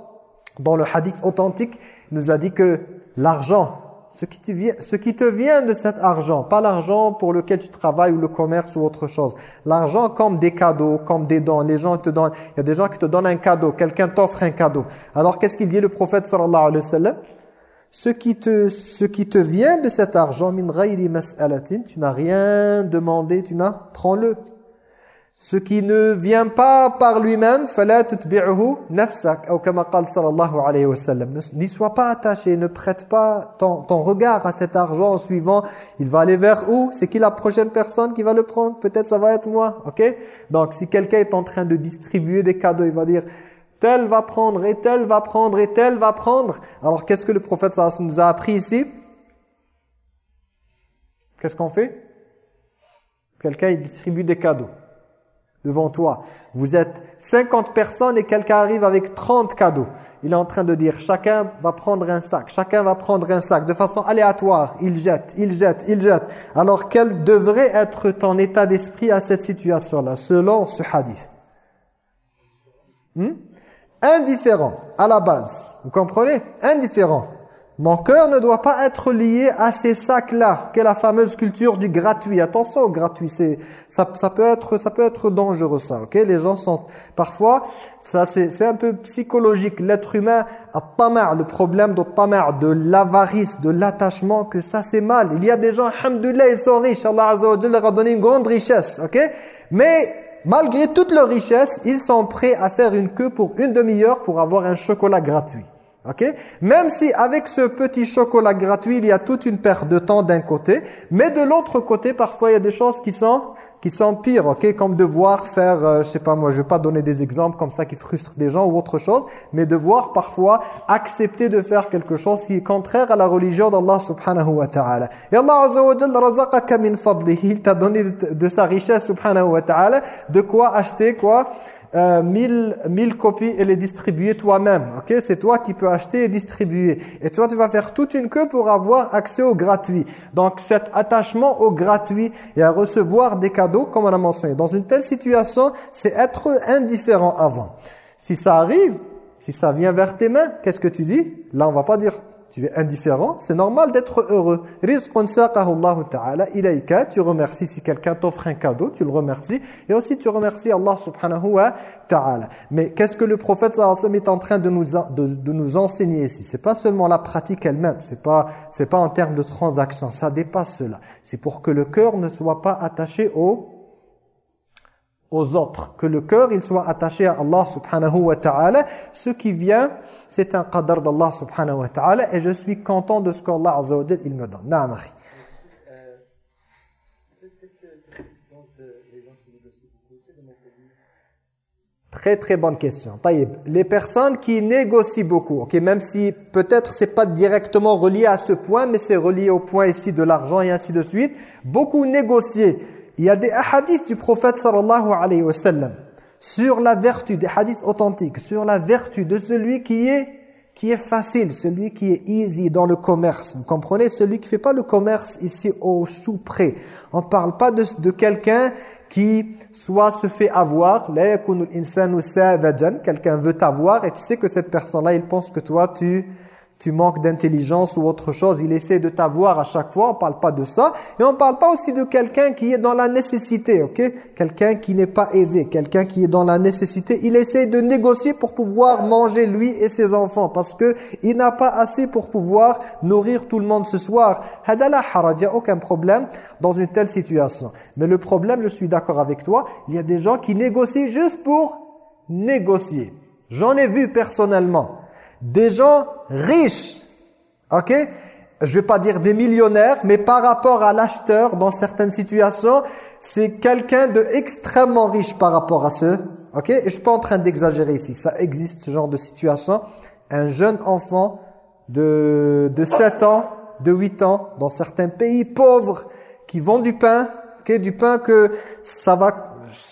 dans le hadith authentique, nous a dit que l'argent ce qui, te vient, ce qui te vient de cet argent, pas l'argent pour lequel tu travailles ou le commerce ou autre chose. L'argent comme des cadeaux, comme des dons. Les gens te donnent, il y a des gens qui te donnent un cadeau, quelqu'un t'offre un cadeau. Alors qu'est-ce qu'il dit le prophète sallallahu alayhi wa sallam? Ce qui te ce qui te vient de cet argent min tu n'as rien demandé, tu n'as prends-le Ce qui ne vient pas par lui-même, فَلَا تُتْبِعُهُ نَفْسَكَ Ou comme قال sallallahu alayhi wa sallam. N'y sois pas attaché, ne prête pas ton, ton, regard à cet argent en suivant, il va aller vers où C'est qui la prochaine personne qui va le prendre Peut-être ça va être moi, ok Donc si quelqu'un est en train de distribuer des cadeaux, il va dire tel va prendre et tel va prendre et tel va prendre. Alors qu'est-ce que le prophète sallallahu nous a appris ici Qu'est-ce qu'on fait Quelqu'un il distribue des cadeaux devant toi. Vous êtes 50 personnes et quelqu'un arrive avec 30 cadeaux. Il est en train de dire, chacun va prendre un sac, chacun va prendre un sac, de façon aléatoire. Il jette, il jette, il jette. Alors quel devrait être ton état d'esprit à cette situation-là, selon ce hadith? Hmm? Indifférent, à la base. Vous comprenez? Indifférent. Mon cœur ne doit pas être lié à ces sacs-là, qu'est la fameuse culture du gratuit. Attention au gratuit, ça, ça, peut être, ça peut être dangereux ça. ok? Les gens sont parfois, ça c'est un peu psychologique. L'être humain a le problème de tamar, de l'avarice, de l'attachement, que ça c'est mal. Il y a des gens, alhamdoulilah, ils sont riches. Allah Azza wa leur a donné une grande richesse. ok? Mais malgré toute leur richesse, ils sont prêts à faire une queue pour une demi-heure pour avoir un chocolat gratuit. Ok? Même si avec ce petit chocolat gratuit, il y a toute une perte de temps d'un côté, mais de l'autre côté, parfois il y a des choses qui sont qui sont pires, ok? Comme devoir faire, euh, je sais pas moi, je vais pas donner des exemples comme ça qui frustrent des gens ou autre chose, mais devoir parfois accepter de faire quelque chose qui est contraire à la religion d'Allah subhanahu wa ta'ala. Et Allah azza wa jalla min il t'a donné de sa richesse subhanahu wa ta'ala, de quoi acheter quoi? Euh, 1000, copies et les distribuer toi-même. ok? C'est toi qui peux acheter et distribuer. Et toi, tu vas faire toute une queue pour avoir accès au gratuit. Donc, cet attachement au gratuit et à recevoir des cadeaux, comme on a mentionné. Dans une telle situation, c'est être indifférent avant. Si ça arrive, si ça vient vers tes mains, qu'est-ce que tu dis? Là, on va pas dire tu es indifférent, c'est normal d'être heureux. ta'ala tu remercies. Si quelqu'un t'offre un cadeau, tu le remercies. Et aussi tu remercies Allah subhanahu wa ta'ala. Mais qu'est-ce que le prophète sallallahu est en train de nous de, nous enseigner ici? C'est pas seulement la pratique elle-même, c'est pas c'est pas en termes de transaction, ça dépasse cela. C'est pour que le cœur ne soit pas attaché aux aux autres, que le cœur il soit attaché à Allah subhanahu wa ta'ala, ce qui vient c'est un qadar d'Allah subhanahu wa ta'ala et je suis content de ce qu'Allah azza wa il me donne. Naam Très très bonne question. Taïb. Les personnes qui négocient beaucoup, ok, même si peut-être c'est pas directement relié à ce point, mais c'est relié au point ici de l'argent et ainsi de suite, beaucoup négocier. Il y a des hadiths du prophète sallallahu alayhi wa sallam sur la vertu, des hadiths authentiques, sur la vertu de celui qui est qui est facile, celui qui est easy dans le commerce. Vous comprenez? Celui qui fait pas le commerce ici au sous-près. On parle pas de, de quelqu'un qui soit se fait avoir, quelqu'un veut t'avoir et tu sais que cette personne-là, il pense que toi, tu tu manques d'intelligence ou autre chose, il essaie de t'avoir à chaque fois, on parle pas de ça. Et on parle pas aussi de quelqu'un qui est dans la nécessité, ok? Quelqu'un qui n'est pas aisé, quelqu'un qui est dans la nécessité, il essaie de négocier pour pouvoir manger lui et ses enfants, parce que il n'a pas assez pour pouvoir nourrir tout le monde ce soir. Hadala haraj, il aucun problème dans une telle situation. Mais le problème, je suis d'accord avec toi, il y a des gens qui négocient juste pour négocier. J'en ai vu personnellement des gens riches, ok? Je vais pas dire des millionnaires, mais par rapport à l'acheteur, dans certaines situations, c'est quelqu'un de extrêmement riche par rapport à ce, ok? Et je suis pas en train d'exagérer ici, ça existe ce genre de situation. Un jeune enfant de, de 7 ans, de 8 ans, dans certains pays pauvres, qui vend du pain, ok? Du pain que ça va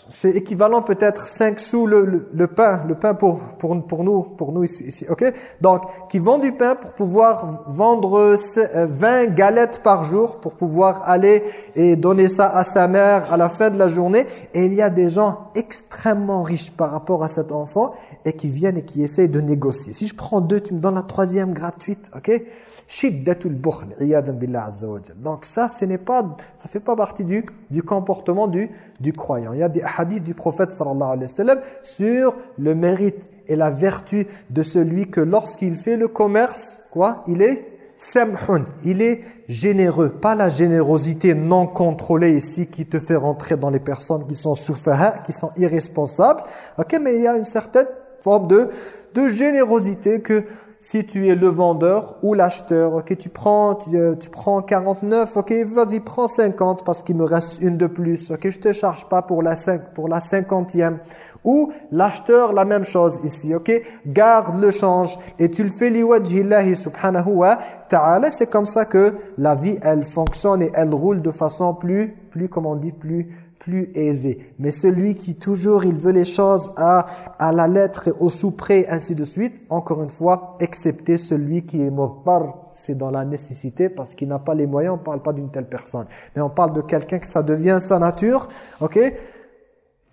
c'est équivalent peut-être 5 sous le, le, pain, le pain pour, pour, pour nous, pour nous ici, ici, ok? Donc, qui vend du pain pour pouvoir vendre 20 euh, galettes par jour, pour pouvoir aller et donner ça à sa mère à la fin de la journée. Et il y a des gens extrêmement riches par rapport à cet enfant et qui viennent et qui essayent de négocier. Si je prends deux, tu me donnes la troisième gratuite, ok? Shiddatul bukhl billah azza donc ça ce n'est pas ça fait pas partie du du comportement du du croyant. Il y a des hadiths du prophète sallallahu alayhi wa sallam sur le mérite et la vertu de celui que lorsqu'il fait le commerce quoi il est samhun il est généreux. Pas la générosité non contrôlée ici qui te fait rentrer dans les personnes qui sont soufaha qui sont irresponsables. OK mais il y a une certaine forme de de générosité que si tu es le vendeur ou l'acheteur, ok, tu prends, tu, euh, tu, prends 49, ok, vas-y, prends 50 parce qu'il me reste une de plus, ok, je te charge pas pour la, 5, pour la cinquantième. Ou l'acheteur, la même chose ici, ok, garde le change et tu le fais liwajhillahi subhanahu wa ta'ala, c'est comme ça que la vie, elle fonctionne et elle roule de façon plus, plus, comment on dit, plus plus aisé. Mais celui qui toujours, il veut les choses à, à la lettre et au sous-près, ainsi de suite, encore une fois, excepté celui qui est par c'est dans la nécessité, parce qu'il n'a pas les moyens, on ne parle pas d'une telle personne. Mais on parle de quelqu'un que ça devient sa nature, ok?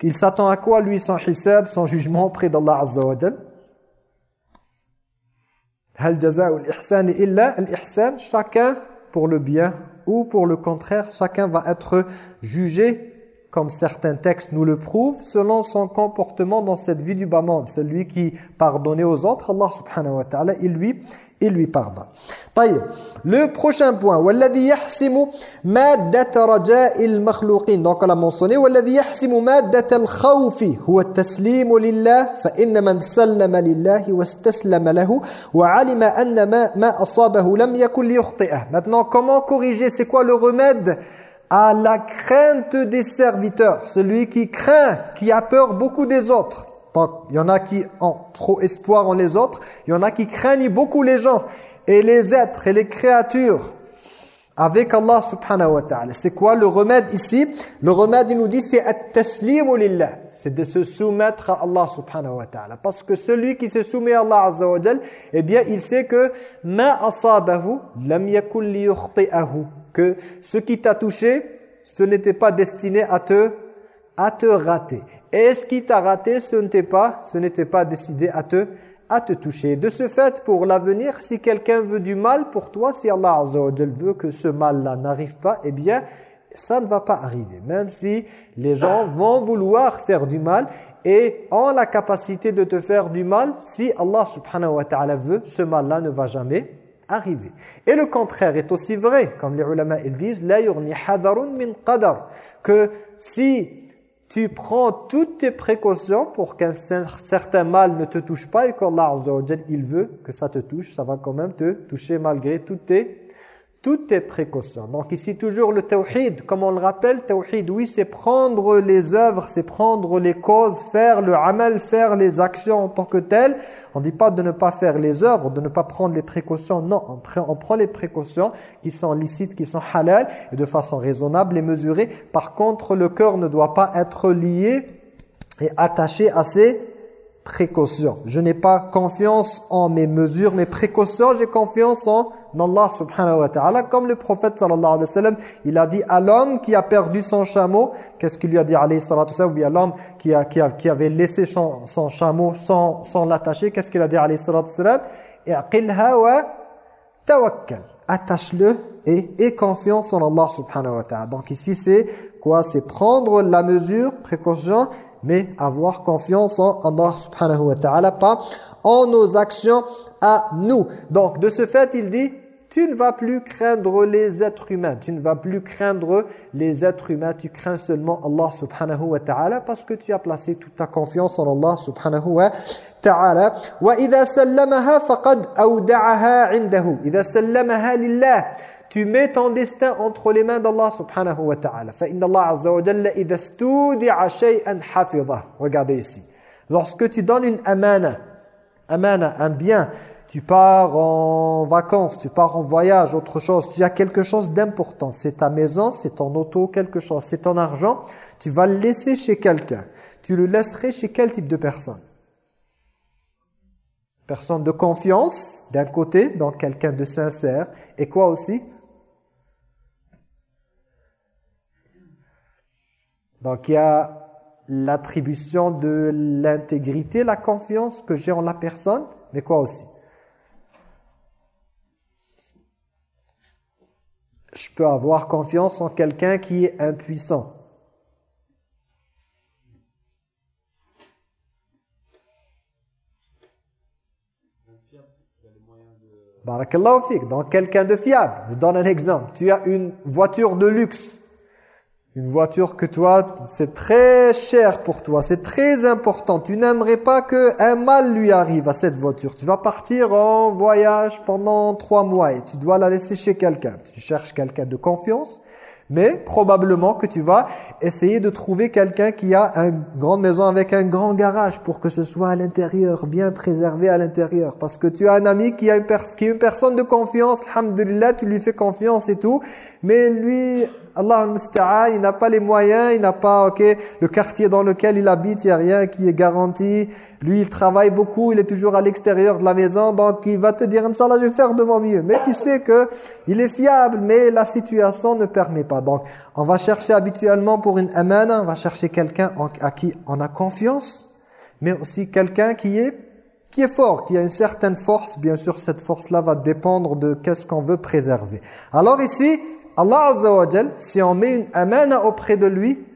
Il s'attend à quoi, lui, son hisab, son jugement auprès d'Allah Azza chacun pour le bien ou pour le contraire, chacun va être jugé comme certains textes nous le prouvent, selon son comportement dans cette vie du bas monde. Celui qui pardonnait aux autres, Allah subhanahu wa ta'ala, il lui, il lui pardonne. طيب. Le prochain point, والذي يحسم مادة رجاء المخلوقين. Donc on l'a mentionné, والذي يحسم مادة الخوف هو التسليم لله فإن من سلم لله واستسلم له وعلم أن ما, ما أصابه لم يكن ليخطئه. Maintenant, comment corriger C'est quoi le remède à la crainte des serviteurs, celui qui craint, qui a peur beaucoup des autres. Donc, il y en a qui ont trop espoir en les autres, il y en a qui craignent beaucoup les gens et les êtres et les créatures avec Allah subhanahu wa ta'ala. C'est quoi le remède ici? Le remède, il nous dit, c'est at-taslimu lillah. C'est de se soumettre à Allah subhanahu wa ta'ala. Parce que celui qui se soumet à Allah azza wa eh bien, il sait que ma asabahu lam que ce qui t'a touché, ce n'était pas destiné à te, à te rater. Et ce qui t'a raté, ce n'était pas, ce pas décidé à te, à te toucher. De ce fait, pour l'avenir, si quelqu'un veut du mal pour toi, si Allah Azza veut que ce mal-là n'arrive pas, eh bien, ça ne va pas arriver. Même si les gens vont vouloir faire du mal et ont la capacité de te faire du mal, si Allah subhanahu wa ta'ala veut, ce mal-là ne va jamais arriver. Et le contraire est aussi vrai, comme les ulama ils disent, la min que si tu prends toutes tes précautions pour qu'un certain mal ne te touche pas et qu'Allah il veut que ça te touche, ça va quand même te toucher malgré toutes tes toutes tes précautions. Donc ici toujours le tawhid, comme on le rappelle, tawhid, oui, c'est prendre les œuvres, c'est prendre les causes, faire le amal, faire les actions en tant que telles. On ne dit pas de ne pas faire les œuvres, de ne pas prendre les précautions. Non, on prend, on prend les précautions qui sont licites, qui sont halal, et de façon raisonnable et mesurée. Par contre, le cœur ne doit pas être lié et attaché à ces précautions. Je n'ai pas confiance en mes mesures, mes précautions, j'ai confiance en Allah subhanahu wa ta'ala. Comme le prophète sallallahu alayhi wa sallam, il a dit à l'homme qui a perdu son chameau, qu'est-ce qu'il lui a dit alayhi salatu sallam, ou bien l'homme qui, a, qui, qui avait laissé son, son chameau sans, sans l'attacher, qu'est-ce qu'il a dit alayhi salatu sallam? I'qilha wa tawakkal. Attache-le et aie confiance en Allah subhanahu wa ta'ala. Donc ici c'est quoi? C'est prendre la mesure, précaution, mais avoir confiance en Allah subhanahu wa ta'ala, pas en nos actions à nous. Donc de ce fait, il dit tu ne vas plus craindre les êtres humains, tu ne vas plus craindre les êtres humains, tu crains seulement Allah subhanahu wa ta'ala parce que tu as placé toute ta confiance en Allah subhanahu wa ta'ala. وَإِذَا سَلَّمَهَا فَقَدْ أَوْدَعَهَا عِنْدَهُ إِذَا سَلَّمَهَا لِلَّهِ tu mets ton destin entre les mains d'Allah subhanahu wa ta'ala. Regardez ici. Lorsque tu donnes une amana, amana, un bien, tu pars en vacances, tu pars en voyage, autre chose, tu as quelque chose d'important. C'est ta maison, c'est ton auto, quelque chose, c'est ton argent. Tu vas le laisser chez quelqu'un. Tu le laisserais chez quel type de personne? Personne de confiance, d'un côté, donc quelqu'un de sincère. Et quoi aussi? Donc il y a l'attribution de l'intégrité, la confiance que j'ai en la personne, mais quoi aussi? Je peux avoir confiance en quelqu'un qui est impuissant. Barakallahu fik, donc quelqu'un de fiable. Je donne un exemple. Tu as une voiture de luxe. Une voiture que toi, c'est très cher pour toi, c'est très important. Tu n'aimerais pas qu'un mal lui arrive à cette voiture. Tu vas partir en voyage pendant trois mois et tu dois la laisser chez quelqu'un. Tu cherches quelqu'un de confiance, mais probablement que tu vas essayer de trouver quelqu'un qui a une grande maison avec un grand garage pour que ce soit à l'intérieur, bien préservé à l'intérieur. Parce que tu as un ami qui, a une qui est une personne de confiance, alhamdulillah, tu lui fais confiance et tout, mais lui, Allah il n'a pas les moyens, il n'a pas ok le quartier dans lequel il habite, il n'y a rien qui est garanti. Lui, il travaille beaucoup, il est toujours à l'extérieur de la maison, donc il va te dire, Inch'Allah, je vais faire de mon mieux. Mais tu sais que il est fiable, mais la situation ne permet pas. Donc, on va chercher habituellement pour une amana, on va chercher quelqu'un à qui on a confiance, mais aussi quelqu'un qui est qui est fort, qui a une certaine force. Bien sûr, cette force-là va dépendre de qu'est-ce qu'on veut préserver. Alors ici, Allah Azza wa si on met une amana auprès de lui,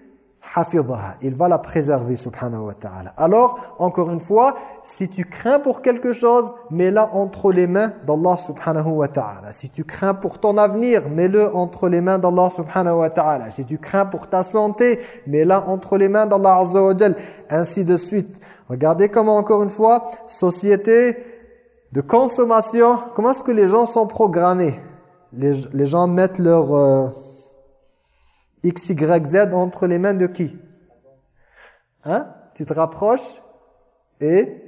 il va la préserver subhanahu wa ta'ala. Alors, encore une fois, si tu crains pour quelque chose, mets-la entre les mains d'Allah subhanahu wa ta'ala. Si tu crains pour ton avenir, mets-le entre les mains d'Allah subhanahu wa ta'ala. Si tu crains pour ta santé, mets-la entre les mains d'Allah Azza wa. Ainsi de suite. Regardez comment, encore une fois, société de consommation, comment est-ce que les gens sont programmés? Les, gens mettent leur euh, X, Y, Z entre les mains de qui? Hein? Tu te rapproches et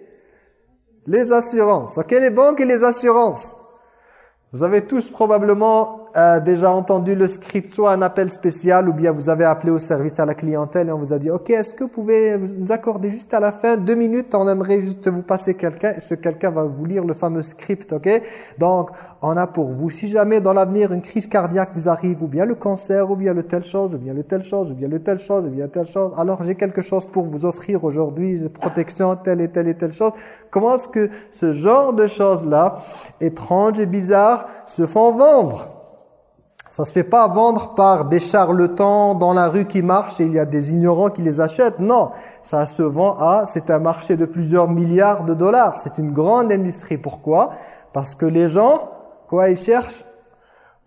les assurances. Ok, les banques et les assurances. Vous avez tous probablement euh, déjà entendu le script, soit un appel spécial ou bien vous avez appelé au service à la clientèle et on vous a dit « Ok, est-ce que vous pouvez nous accorder juste à la fin deux minutes? On aimerait juste vous passer quelqu'un. » ce quelqu'un va vous lire le fameux script, ok? Donc, on a pour vous, si jamais dans l'avenir une crise cardiaque vous arrive, ou bien le cancer, ou bien le telle chose, ou bien le telle chose, ou bien le telle chose, ou bien telle chose, alors j'ai quelque chose pour vous offrir aujourd'hui, protection, telle et telle et telle chose. Comment est-ce que ce genre de choses-là, étranges et bizarres, se font vendre? Ça se fait pas vendre par des charlatans dans la rue qui marchent et il y a des ignorants qui les achètent. Non, ça se vend à, c'est un marché de plusieurs milliards de dollars. C'est une grande industrie. Pourquoi? Parce que les gens, quoi, ils cherchent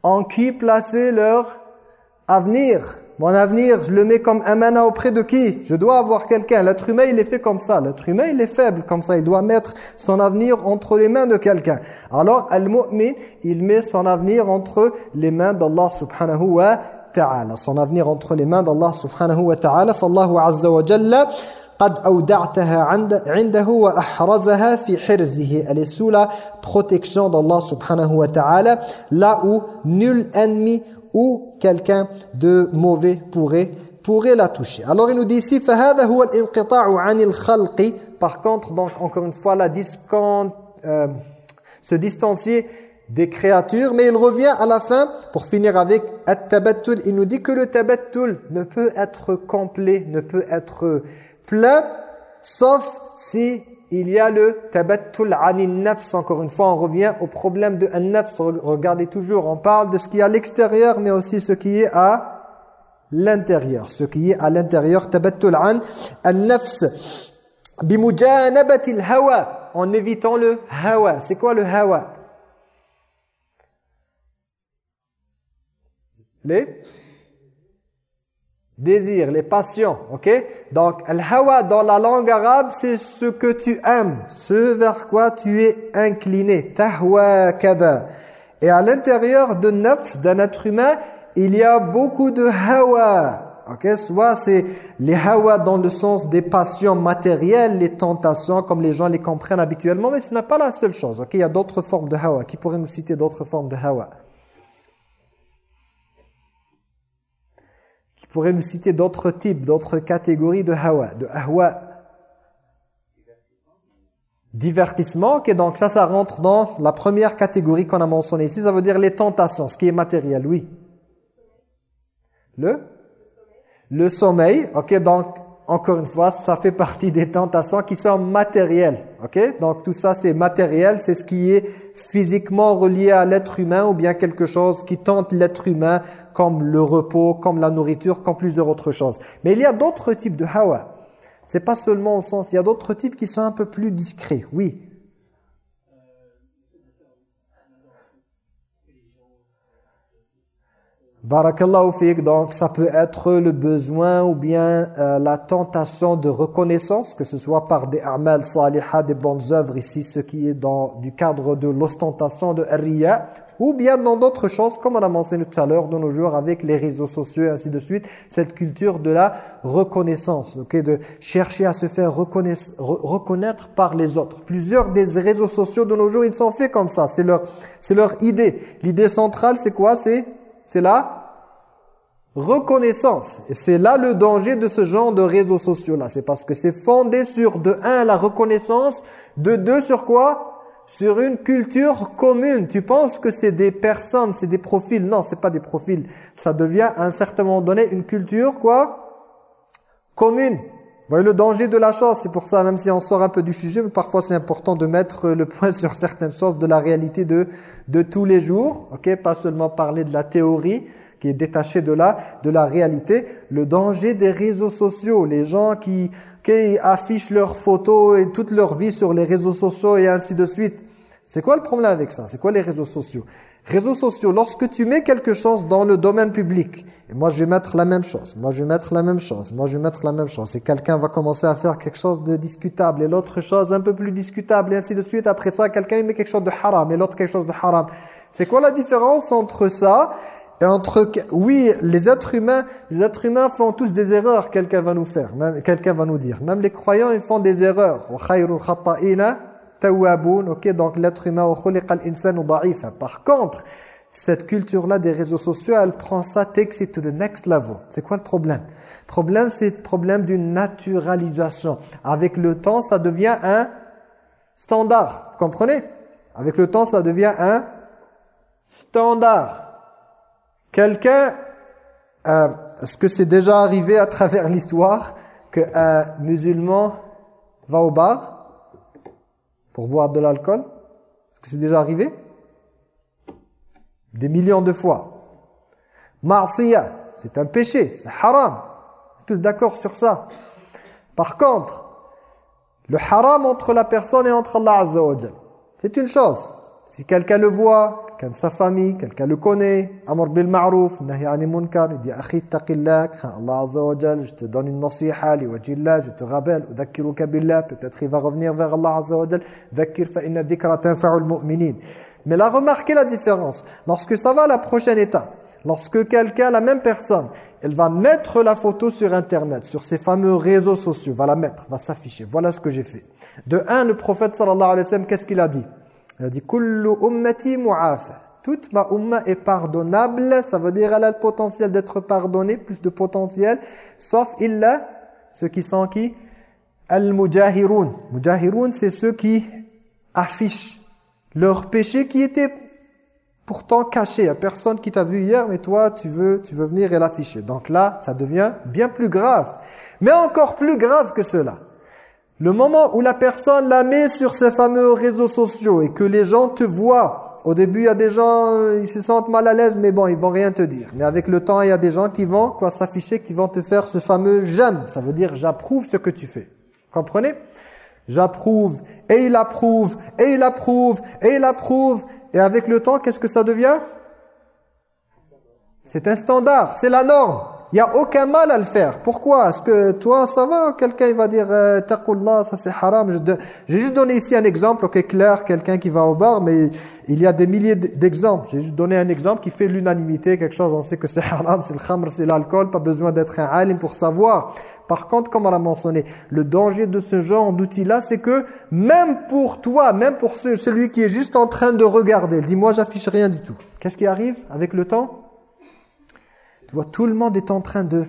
en qui placer leur avenir. Mon avenir, je le mets comme un mana auprès de qui Je dois avoir quelqu'un. L'être humain, il est fait comme ça. L'être humain, il est faible comme ça. Il doit mettre son avenir entre les mains de quelqu'un. Alors, al-mu'min, il met son avenir entre les mains d'Allah subhanahu wa ta'ala. Son avenir entre les mains d'Allah subhanahu wa ta'ala. Fallahu azza wa jalla. قد أودعتها عنده وأحرزها في حرزه elle est sous la protection d'Allah subhanahu wa ta'ala là où nul ennemi ou quelqu'un de mauvais pourrait pourrait la toucher. Alors il nous dit ici فهذا هو الانقطاع عن الخلق par contre donc encore une fois la discon, euh, se distancier des créatures mais il revient à la fin pour finir avec at-tabattul il nous dit que le tabattul ne peut être complet ne peut être plein sauf si il y a le tabattul anin nafs encore une fois on revient au problème de an-nafs regardez toujours on parle de ce qui est à l'extérieur mais aussi ce qui est à l'intérieur. Ce qui est à l'intérieur, tabattul an an-nafs en évitant le hawa. C'est quoi le hawa? Les désirs, les passions, ok? Donc, al-hawa dans la langue arabe, c'est ce que tu aimes, ce vers quoi tu es incliné. Tahwa kada. Et à l'intérieur de nafs, d'un être humain, il y a beaucoup de hawa. Okay? Soit c'est les hawa dans le sens des passions matérielles, les tentations, comme les gens les comprennent habituellement, mais ce n'est pas la seule chose. Okay? Il y a d'autres formes de hawa. Qui pourrait nous citer d'autres formes de hawa? Qui pourrait nous citer d'autres types, d'autres catégories de hawa, de hawa Divertissement, ok, donc ça, ça rentre dans la première catégorie qu'on a mentionnée ici, ça veut dire les tentations, ce qui est matériel, oui. Le? Le sommeil, ok, donc encore une fois, ça fait partie des tentations qui sont matérielles, ok? Donc tout ça c'est matériel, c'est ce qui est physiquement relié à l'être humain ou bien quelque chose qui tente l'être humain comme le repos, comme la nourriture, comme plusieurs autres choses. Mais il y a d'autres types de hawa. C'est pas seulement au sens, il y a d'autres types qui sont un peu plus discrets, oui. Barakallahu fiqh, donc ça peut être le besoin ou bien euh, la tentation de reconnaissance, que ce soit par des amal salihah, des bonnes œuvres ici, ce qui est dans du cadre de l'ostentation de riya, ou bien dans d'autres choses, comme on a mentionné tout à l'heure de nos jours avec les réseaux sociaux et ainsi de suite, cette culture de la reconnaissance, ok, de chercher à se faire reconnaître, reconnaître par les autres. Plusieurs des réseaux sociaux de nos jours, ils sont faits comme ça, c'est leur, leur idée. L'idée centrale, c'est quoi? C'est c'est la reconnaissance. Et c'est là le danger de ce genre de réseaux sociaux-là. C'est parce que c'est fondé sur, de un, la reconnaissance, de deux, sur quoi? Sur une culture commune. Tu penses que c'est des personnes, c'est des profils? Non, c'est pas des profils. Ça devient à un certain moment donné une culture, quoi? Commune. Voyez le danger de la chose, c'est pour ça, même si on sort un peu du sujet, mais parfois c'est important de mettre le point (laughs) sur certaines choses de la réalité de, de tous les jours, ok? Pas seulement parler de la théorie qui est détachée de la, de la réalité. Le danger des réseaux sociaux, les gens qui, qui affichent leurs photos et toute leur vie sur les réseaux sociaux et ainsi de suite. C'est quoi le problème avec ça? C'est quoi les réseaux sociaux? Réseaux sociaux, lorsque tu mets quelque chose dans le domaine public, et moi je vais mettre la même chose, moi je vais mettre la même chose, moi je vais mettre la même chose, et quelqu'un va commencer à faire quelque chose de discutable, et l'autre chose un peu plus discutable, et ainsi de suite, après ça, quelqu'un met quelque chose de haram, et l'autre quelque chose de haram. C'est quoi la différence entre ça et entre... Oui, les êtres humains, les êtres humains font tous des erreurs, quelqu'un va nous faire, quelqu'un va nous dire. Même les croyants, ils font des erreurs. Ok, donc l'être humain, par contre, cette culture-là des réseaux sociaux, elle prend ça, takes it to the next level. C'est quoi le problème? Le problème, c'est le problème d'une naturalisation. Avec le temps, ça devient un standard. Vous comprenez? Avec le temps, ça devient un standard. Quelqu'un, euh, est-ce que c'est déjà arrivé à travers l'histoire qu'un musulman va au bar? Pour boire de l'alcool? Est-ce que c'est déjà arrivé? Des millions de fois. Ma'siyah, c'est un péché, c'est haram. Tous d'accord sur ça. Par contre, le haram entre la personne et entre Allah c'est une chose. Si quelqu'un le voit, quelqu'un de sa famille, quelqu'un le connaît, amr bil ma'rouf, nahi anil munkar, il dit akhi taqillah, Allah azza wa jal, je te donne une nasiha li wajillah, je te rappelle, udhakkiruka billah, peut-être il va revenir vers Allah azza wa jal, dhakkir fa inna dhikra tanfa'ul mu'minin. Mais là remarquez la différence. Lorsque ça va à la prochaine étape, lorsque quelqu'un, la même personne, elle va mettre la photo sur internet, sur ces fameux réseaux sociaux, va la mettre, va s'afficher. Voilà ce que j'ai fait. De un, le prophète sallallahu alayhi wa sallam, qu'est-ce qu'il a dit? Il a dit « Kullu ummati mu'afa » toute ma umma est pardonnable, ça veut dire elle a le potentiel d'être pardonnée, plus de potentiel, sauf illa ceux qui sont qui? Al-Mujahirun. Mujahirun, c'est ceux qui affichent leur péché qui était pourtant caché. Il a personne qui t'a vu hier, mais toi, tu veux, tu veux venir et l'afficher. Donc là, ça devient bien plus grave. Mais encore plus grave que cela. Le moment où la personne la met sur ces fameux réseaux sociaux et que les gens te voient, au début, il y a des gens, euh, ils se sentent mal à l'aise, mais bon, ils vont rien te dire. Mais avec le temps, il y a des gens qui vont quoi s'afficher, qui vont te faire ce fameux « j'aime ». Ça veut dire « j'approuve ce que tu fais ». Comprenez J'approuve, et il approuve, et il approuve, et il approuve. Et avec le temps, qu'est-ce que ça devient? C'est un standard, c'est la norme. Il n'y a aucun mal à le faire. Pourquoi? Est-ce que toi, ça va? Quelqu'un va dire euh, Taqullah, ça c'est haram. J'ai juste donné ici un exemple, ok, clair, quelqu'un qui va au bar, mais il y a des milliers d'exemples. J'ai juste donné un exemple qui fait l'unanimité, quelque chose, on sait que c'est haram, c'est le khamr, c'est l'alcool, pas besoin d'être un alim pour savoir. Par contre, comme on a mentionné, le danger de ce genre d'outil-là, c'est que même pour toi, même pour celui qui est juste en train de regarder, il dit « moi, j'affiche rien du tout ». Qu'est-ce qui arrive avec le temps? Tu vois, tout le monde est en train de,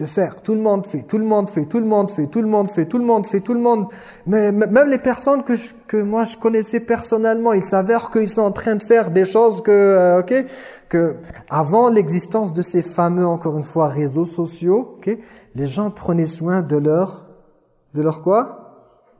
de faire. Tout le monde fait, tout le monde fait, tout le monde fait, tout le monde fait, tout le monde fait, tout le monde... Mais même les personnes que, que moi je connaissais personnellement, il s'avère qu'ils sont en train de faire des choses que... Euh, ok que avant l'existence de ces fameux, encore une fois, réseaux sociaux, ok les gens prenaient soin de leur... De leur quoi?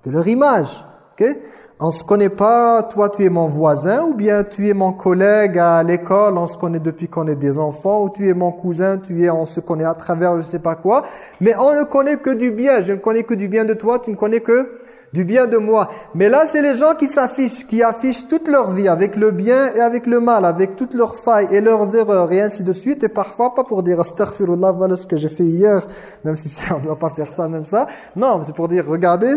De leur image. ok? On se connaît pas, toi tu es mon voisin ou bien tu es mon collègue à l'école, on se connaît depuis qu'on est des enfants ou tu es mon cousin, tu es, on se connaît à travers je sais pas quoi, mais on ne connaît que du bien, je ne connais que du bien de toi, tu ne connais que du bien de moi. Mais là c'est les gens qui s'affichent, qui affichent toute leur vie avec le bien et avec le mal, avec toutes leurs failles et leurs erreurs et ainsi de suite. Et parfois pas pour dire astaghfirullah voilà ce que j'ai fait hier, même si (laughs) on ne doit pas faire ça même ça, non c'est pour dire regardez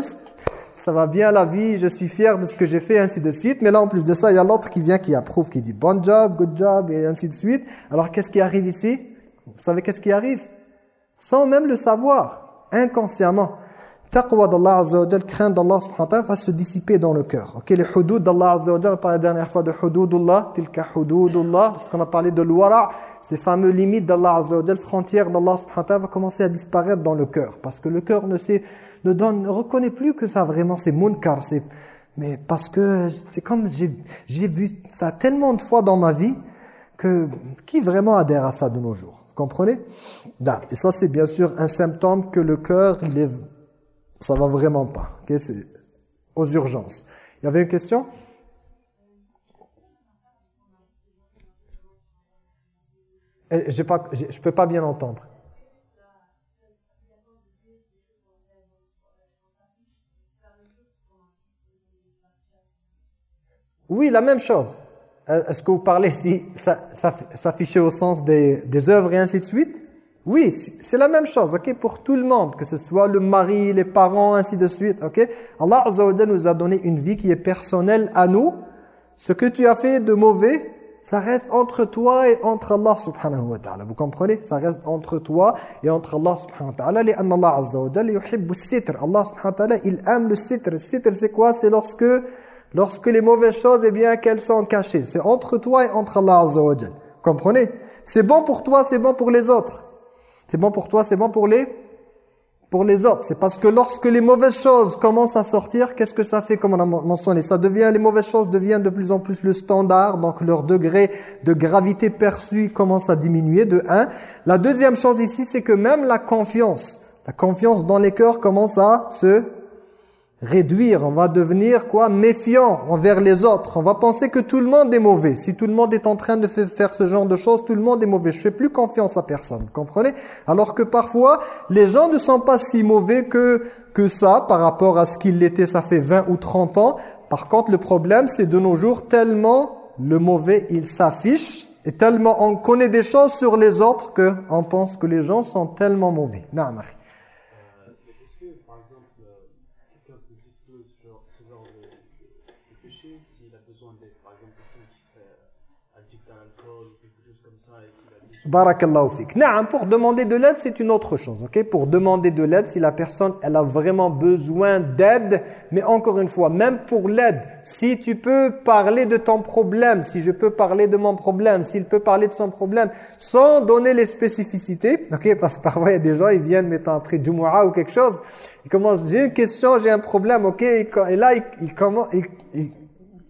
ça va bien la vie, je suis fier de ce que j'ai fait, ainsi de suite. Mais là, en plus de ça, il y a l'autre qui vient, qui approuve, qui dit bon job, good job, et ainsi de suite. Alors, qu'est-ce qui arrive ici? Vous savez qu'est-ce qui arrive? Sans même le savoir, inconsciemment. Taqwa d'Allah Azza wa crainte d'Allah subhanahu va se dissiper dans le cœur. Ok, les hudud d'Allah Azza wa on parlé la dernière fois de hududullah, tilka hududullah, parce qu'on a parlé de l'wara, ces fameux limites d'Allah Azza frontières d'Allah subhanahu va commencer à disparaître dans le cœur. Parce que le cœur ne sait ne, donne, ne reconnaît plus que ça vraiment c'est munkar. Mais parce que c'est comme j'ai vu ça tellement de fois dans ma vie que qui vraiment adhère à ça de nos jours Vous comprenez? Et ça c'est bien sûr un symptôme que le cœur, il est, ça va vraiment pas. Okay c'est aux urgences. Il y avait une question? Eh, Je ne peux pas bien entendre. Oui, la même chose. Euh, est-ce que vous parlez si ça, s'affichait au sens des, œuvres et ainsi de suite? Oui, c'est la même chose, ok, pour tout le monde, que ce soit le mari, les parents, ainsi de suite, ok? Allah Azza wa nous a donné une vie qui est personnelle à nous. Ce que tu as fait de mauvais, ça reste entre toi et entre Allah subhanahu wa ta'ala. Vous comprenez? Ça reste entre toi et entre Allah subhanahu wa ta'ala. Allah Azza wa Allah subhanahu wa ta'ala, il aime le sitr. Le sitr, c'est quoi? C'est lorsque Lorsque les mauvaises choses, eh bien, qu'elles sont cachées. C'est entre toi et entre Allah Azza Comprenez? C'est bon pour toi, c'est bon pour les autres. C'est bon pour toi, c'est bon pour les pour les autres. C'est parce que lorsque les mauvaises choses commencent à sortir, qu'est-ce que ça fait comme on a mentionné? Ça devient, les mauvaises choses deviennent de plus en plus le standard, donc leur degré de gravité perçue commence à diminuer de 1. La deuxième chose ici, c'est que même la confiance, la confiance dans les cœurs commence à se réduire, on va devenir quoi méfiant envers les autres. On va penser que tout le monde est mauvais. Si tout le monde est en train de faire ce genre de choses, tout le monde est mauvais. Je fais plus confiance à personne, vous comprenez? Alors que parfois, les gens ne sont pas si mauvais que, que ça par rapport à ce qu'ils l'étaient, ça fait 20 ou 30 ans. Par contre, le problème, c'est de nos jours, tellement le mauvais, il s'affiche, et tellement on connaît des choses sur les autres qu'on pense que les gens sont tellement mauvais. Non, à l'alcool ou quelque chose comme ça et qu'il a dit Barakallahu fik. Naam, pour demander de l'aide, c'est une autre chose, ok? Pour demander de l'aide, si la personne, elle a vraiment besoin d'aide, mais encore une fois, même pour l'aide, si tu peux parler de ton problème, si je peux parler de mon problème, s'il peut parler de son problème, sans donner les spécificités, ok? Parce que parfois, il y a des gens, ils viennent, mettons, après Jumu'ah ou quelque chose, ils commencent, j'ai une question, j'ai un problème, ok? Et là, il, il commence... il- il-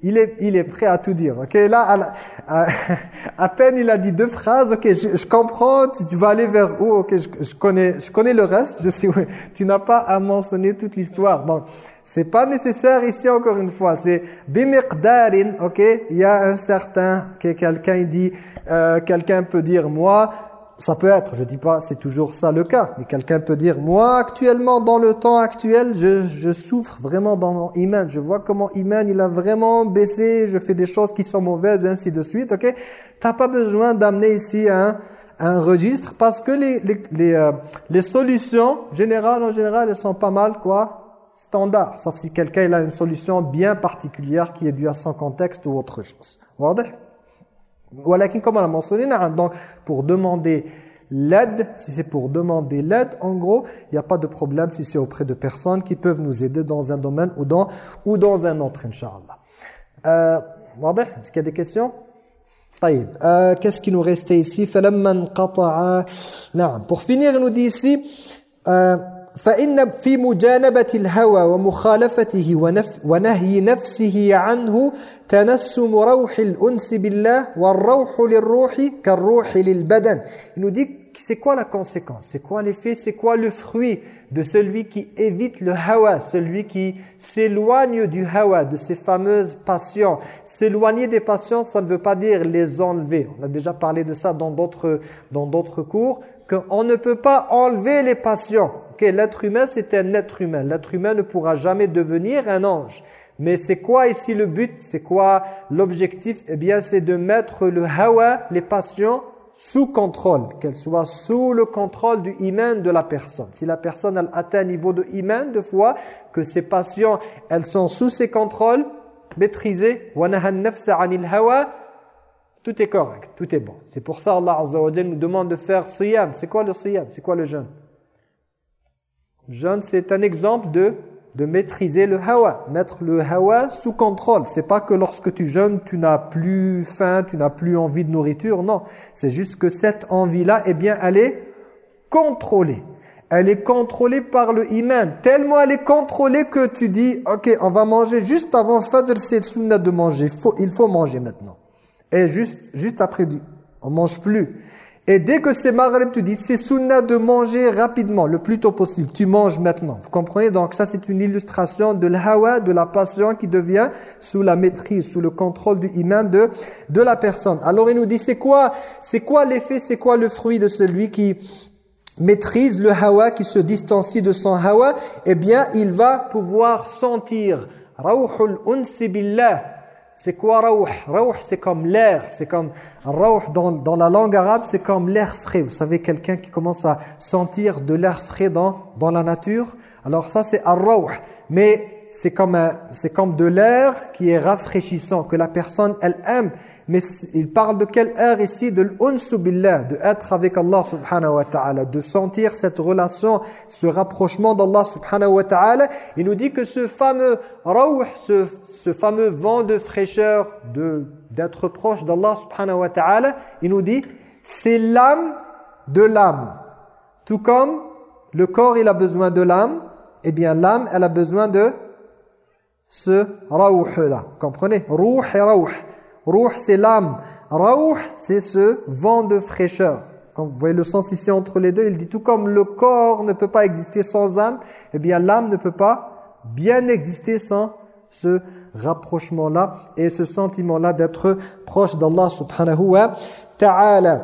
il est, il est prêt à tout dire. Ok, là, à, la- à- (laughs) à peine il a dit deux phrases. Ok, je, je comprends. Tu, tu vas aller vers où Ok, je, je connais, je connais le reste. Je sais. où- (laughs) Tu n'as pas à mentionner toute l'histoire. Donc, c'est pas nécessaire ici encore une fois. C'est bimiqdarin. Ok, il y a un certain que quelqu'un dit, euh, quelqu'un peut dire moi. Ça peut être, je dis pas, c'est toujours ça le cas, mais quelqu'un peut dire, moi actuellement, dans le temps actuel, je, je souffre vraiment dans mon iman, je vois comment iman il a vraiment baissé, je fais des choses qui sont mauvaises, et ainsi de suite, ok? T'as pas besoin d'amener ici un, un registre, parce que les, les, les, euh, les solutions générales, en général, elles sont pas mal, quoi Standard, sauf si quelqu'un a une solution bien particulière qui est due à son contexte ou autre chose. Voilà, comme on l'a mentionné, na'am. Donc, pour demander l'aide, si c'est pour demander l'aide, en gros, il n'y a pas de problème si c'est auprès de personnes qui peuvent nous aider dans un domaine ou dans, ou dans un autre, Inch'Allah. Euh, Est-ce qu'il y a des questions? Euh, Qu'est-ce qui nous restait ici? Pour finir, il nous dit ici... Euh, فإن في مجانبة الهوى ومخالفته ونف ونهي نفسه عنه تنسم روح الأنس بالله والروح للروح كالروح للبدن il nous dit c'est quoi la conséquence c'est quoi l'effet c'est quoi le fruit de celui qui évite le hawa celui qui s'éloigne du hawa de ces fameuses passions s'éloigner des passions ça ne veut pas dire les enlever on a déjà parlé de ça dans d'autres dans d'autres cours qu'on ne peut pas enlever les passions Okay, l'être humain, c'est un être humain. L'être humain ne pourra jamais devenir un ange. Mais c'est quoi ici le but C'est quoi l'objectif Eh bien, c'est de mettre le hawa, les passions, sous contrôle. Qu'elles soient sous le contrôle du iman de la personne. Si la personne elle atteint un niveau de iman, de foi, que ses passions, elles sont sous ses contrôles, maîtrisées, وَنَهَا النَّفْسَ عَنِ الْهَوَى tout est correct, tout est bon. C'est pour ça Allah Azza wa nous demande de faire siyam. C'est quoi le siyam? C'est quoi le jeûne? Jeûne, c'est un exemple de, de maîtriser le hawa, mettre le hawa sous contrôle. C'est pas que lorsque tu jeûnes, tu n'as plus faim, tu n'as plus envie de nourriture, non. C'est juste que cette envie-là, eh bien, elle est contrôlée. Elle est contrôlée par le iman. Tellement elle est contrôlée que tu dis, ok, on va manger juste avant Fajr, c'est le de manger. Il faut manger maintenant. Et juste, juste après, on mange plus. Et dès que c'est Maghrib, tu dis, c'est sunnah de manger rapidement, le plus tôt possible. Tu manges maintenant. Vous comprenez? Donc ça, c'est une illustration de l'hawa, de la passion qui devient sous la maîtrise, sous le contrôle du iman de, de la personne. Alors il nous dit, c'est quoi, c'est quoi l'effet, c'est quoi le fruit de celui qui maîtrise le hawa, qui se distancie de son hawa? Eh bien, il va pouvoir sentir « Rawhul unsi billah » C'est quoi rawh? Rawh, c'est comme l'air. C'est comme rawh dans, dans la langue arabe, c'est comme l'air frais. Vous savez, quelqu'un qui commence à sentir de l'air frais dans, dans la nature. Alors ça, c'est ar-rawh. Mais c'est comme, un, c'est comme de l'air qui est rafraîchissant, que la personne, elle aime. Mais il parle de quel air ici? De l'unsu billah, de être avec Allah subhanahu wa ta'ala, de sentir cette relation, ce rapprochement d'Allah subhanahu wa ta'ala. Il nous dit que ce fameux rawh, ce, fameux vent de fraîcheur, de d'être proche d'Allah subhanahu wa ta'ala, il nous dit, c'est l'âme de l'âme. Tout comme le corps, il a besoin de l'âme, eh bien l'âme, elle a besoin de ce rawh-là. Vous comprenez? Rouh et rawh. Rouh, c'est l'âme. Rawh, c'est ce vent de fraîcheur. Quand vous voyez le sens ici entre les deux, il dit tout comme le corps ne peut pas exister sans âme, eh bien l'âme ne peut pas bien exister sans ce rapprochement-là et ce sentiment-là d'être proche d'Allah subhanahu wa ta'ala.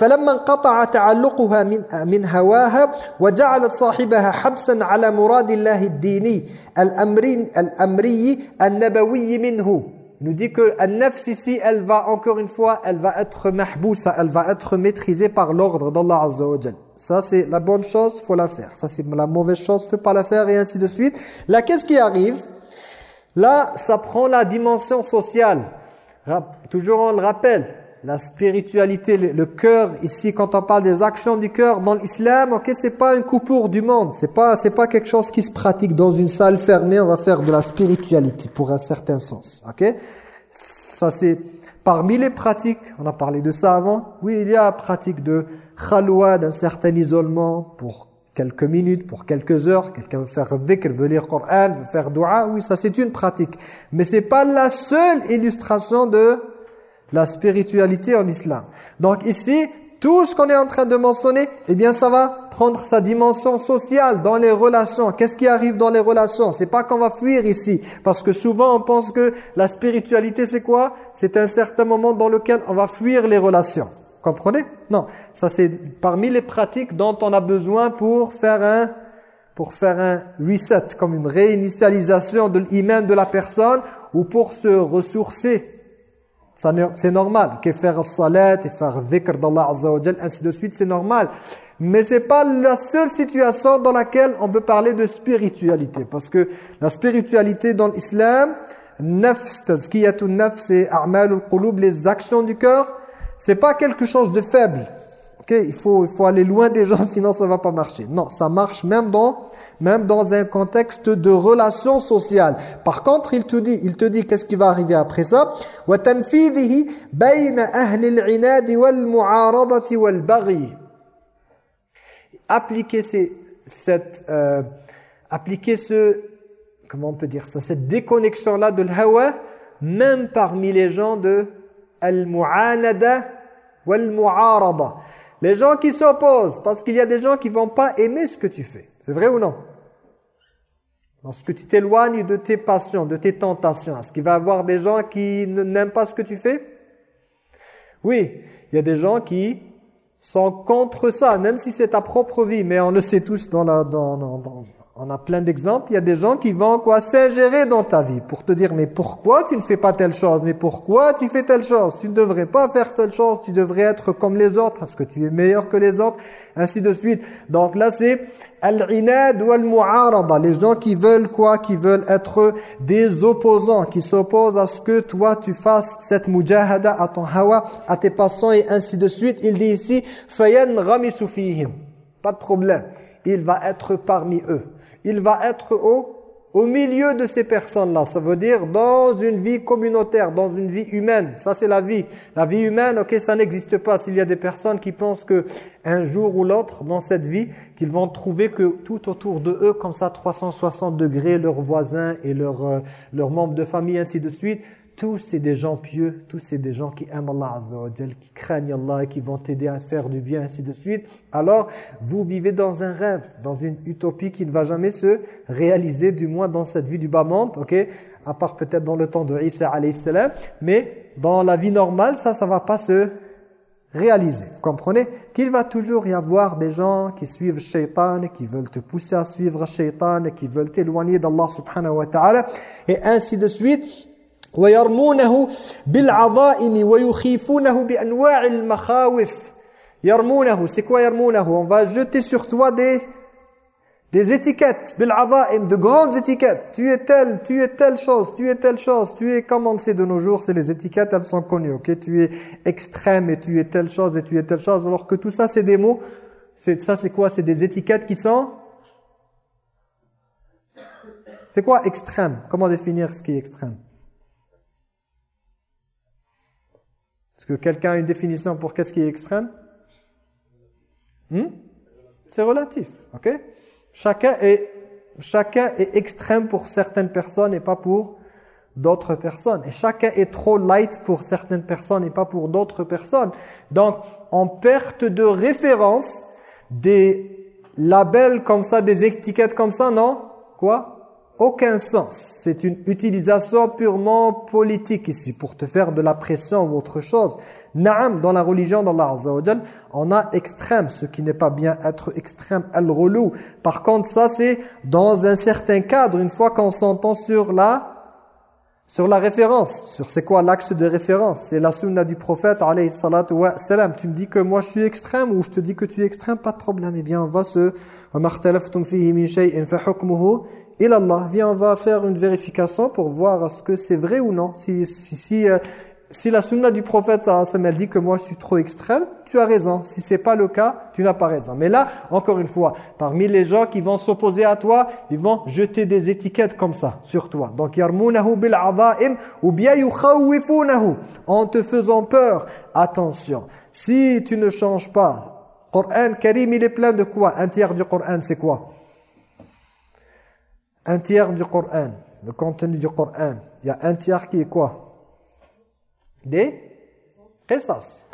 فلما انقطع تعلقها من من هواها وجعلت صاحبها حبسا على مراد الله الديني الامري الامري النبوي منه il nous dit que nafs ici, elle va encore une fois, elle va être mahbousa, elle va être maîtrisée par l'ordre d'Allah Azza wa. Ça c'est la bonne chose, faut la faire. Ça c'est la mauvaise chose, faut pas la faire et ainsi de suite. Là, qu'est-ce qui arrive? Là, ça prend la dimension sociale. Toujours on le rappelle, la spiritualité, le, cœur, ici quand on parle des actions du cœur dans l'islam, ok, c'est pas une coupure du monde, c'est pas c'est pas quelque chose qui se pratique dans une salle fermée, on va faire de la spiritualité pour un certain sens, ok? Ça c'est parmi les pratiques, on a parlé de ça avant, oui il y a la pratique de khalwa, d'un certain isolement pour quelques minutes, pour quelques heures, quelqu'un veut faire dhikr, veut lire Coran, veut faire dua, oui ça c'est une pratique, mais c'est pas la seule illustration de la spiritualité en islam. Donc ici, tout ce qu'on est en train de mentionner, eh bien ça va prendre sa dimension sociale dans les relations. Qu'est-ce qui arrive dans les relations? C'est pas qu'on va fuir ici. Parce que souvent on pense que la spiritualité c'est quoi? C'est un certain moment dans lequel on va fuir les relations. Comprenez? Non, ça c'est parmi les pratiques dont on a besoin pour faire un pour faire un reset, comme une réinitialisation de l'iman de la personne ou pour se ressourcer C'est normal que faire salat et faire dhikr d'Allah Azza wa ainsi de suite, c'est normal. Mais c'est pas la seule situation dans laquelle on peut parler de spiritualité. Parce que la spiritualité dans l'islam, nafs, tazkiyatun nafs et a'malul qulub, les actions du cœur, c'est pas quelque chose de faible. Ok, il faut il faut aller loin des gens (laughs) sinon ça va pas marcher. Non, ça marche même dans même dans un contexte de relation sociale. Par contre, il te dit, il te dit qu'est-ce qui va arriver après ça وَتَنْفِيذِهِ بَيْنَ أَهْلِ الْعِنَادِ وَالْمُعَارَضَةِ وَالْبَغْيِ Appliquer ces, cette, euh, appliquer ce, comment on peut dire ça, cette déconnexion-là de l'hawa, même parmi les gens de al-mu'anada wal-mu'arada. Les gens qui s'opposent, parce qu'il y a des gens qui vont pas aimer ce que tu fais. C'est vrai ou non Lorsque tu t'éloignes de tes passions, de tes tentations, est-ce qu'il va y avoir des gens qui n'aiment pas ce que tu fais? Oui, il y a des gens qui sont contre ça, même si c'est ta propre vie. Mais on le sait tous, dans la, dans, dans, dans on a plein d'exemples. Il y a des gens qui vont quoi s'ingérer dans ta vie pour te dire mais pourquoi tu ne fais pas telle chose? Mais pourquoi tu fais telle chose? Tu ne devrais pas faire telle chose. Tu devrais être comme les autres. Est-ce que tu es meilleur que les autres Ainsi de suite. Donc là c'est al-inad ou al-mu'arada. Les gens qui veulent quoi? Qui veulent être des opposants, qui s'opposent à ce que toi tu fasses cette mujahada à ton hawa, à tes passions et ainsi de suite. Il dit ici fayan. Pas de problème. Il va être parmi eux il va être au, milieu de ces personnes-là. Ça veut dire dans une vie communautaire, dans une vie humaine. Ça, c'est la vie. La vie humaine, ok, ça n'existe pas. S'il y a des personnes qui pensent que un jour ou l'autre, dans cette vie, qu'ils vont trouver que tout autour de eux, comme ça, 360 degrés, leurs voisins et euh, leurs membres de famille, ainsi de suite, tous c'est des gens pieux, tous c'est des gens qui aiment Allah Azza qui craignent Allah et qui vont t'aider à faire du bien, ainsi de suite. Alors, vous vivez dans un rêve, dans une utopie qui ne va jamais se réaliser, du moins dans cette vie du bas monde, ok? À part peut-être dans le temps de Isa alayhi mais dans la vie normale, ça, ça va pas se réaliser. Vous comprenez? Qu'il va toujours y avoir des gens qui suivent shaitan, qui veulent te pousser à suivre shaitan, qui veulent t'éloigner d'Allah subhanahu wa ta'ala, et ainsi de suite. ويرمونه بالعظائم ويخيفونه بأنواع المخاوف يرمونه c'est quoi يرمونه on va jeter sur toi des des étiquettes بالعظائم de grandes étiquettes tu es tel tu es telle chose tu es telle chose tu es comme on le sait de nos jours c'est les étiquettes elles sont connues ok tu es extrême et tu es telle chose et tu es telle chose alors que tout ça c'est des mots c'est ça c'est quoi c'est des étiquettes qui sont c'est quoi extrême comment définir ce qui est extrême Que quelqu'un a une définition pour qu'est-ce qui est extrême? Hmm? C'est relatif, ok? Chacun est, chacun est extrême pour certaines personnes et pas pour d'autres personnes. Et chacun est trop light pour certaines personnes et pas pour d'autres personnes. Donc, en perte de référence, des labels comme ça, des étiquettes comme ça, non? Quoi? Aucun sens. C'est une utilisation purement politique ici, pour te faire de la pression ou autre chose. Naam, dans la religion d'Allah Azza on a extrême, ce qui n'est pas bien être extrême, al-relou. Par contre, ça c'est dans un certain cadre, une fois qu'on s'entend sur la sur la référence, sur c'est quoi l'axe de référence. C'est la sunna du prophète, alayhi salatu wa salam. Tu me dis que moi je suis extrême ou je te dis que tu es extrême, pas de problème. Eh bien, on va se... Allah. Viens, on va faire une vérification pour voir est-ce que c'est vrai ou non. Si, si, si euh, si la sunna du prophète elle dit que moi je suis trop extrême, tu as raison. Si c'est pas le cas, tu n'as pas raison. Mais là, encore une fois, parmi les gens qui vont s'opposer à toi, ils vont jeter des étiquettes comme ça sur toi. Donc yarmunahu bil ou bien yukhawwifunahu en te faisant peur. Attention, si tu ne changes pas, Coran Karim, il est plein de quoi? Un tiers du Coran, c'est quoi? Un tiers du Coran, le contenu du Coran. Il y a un tiers qui est quoi? Des qisas,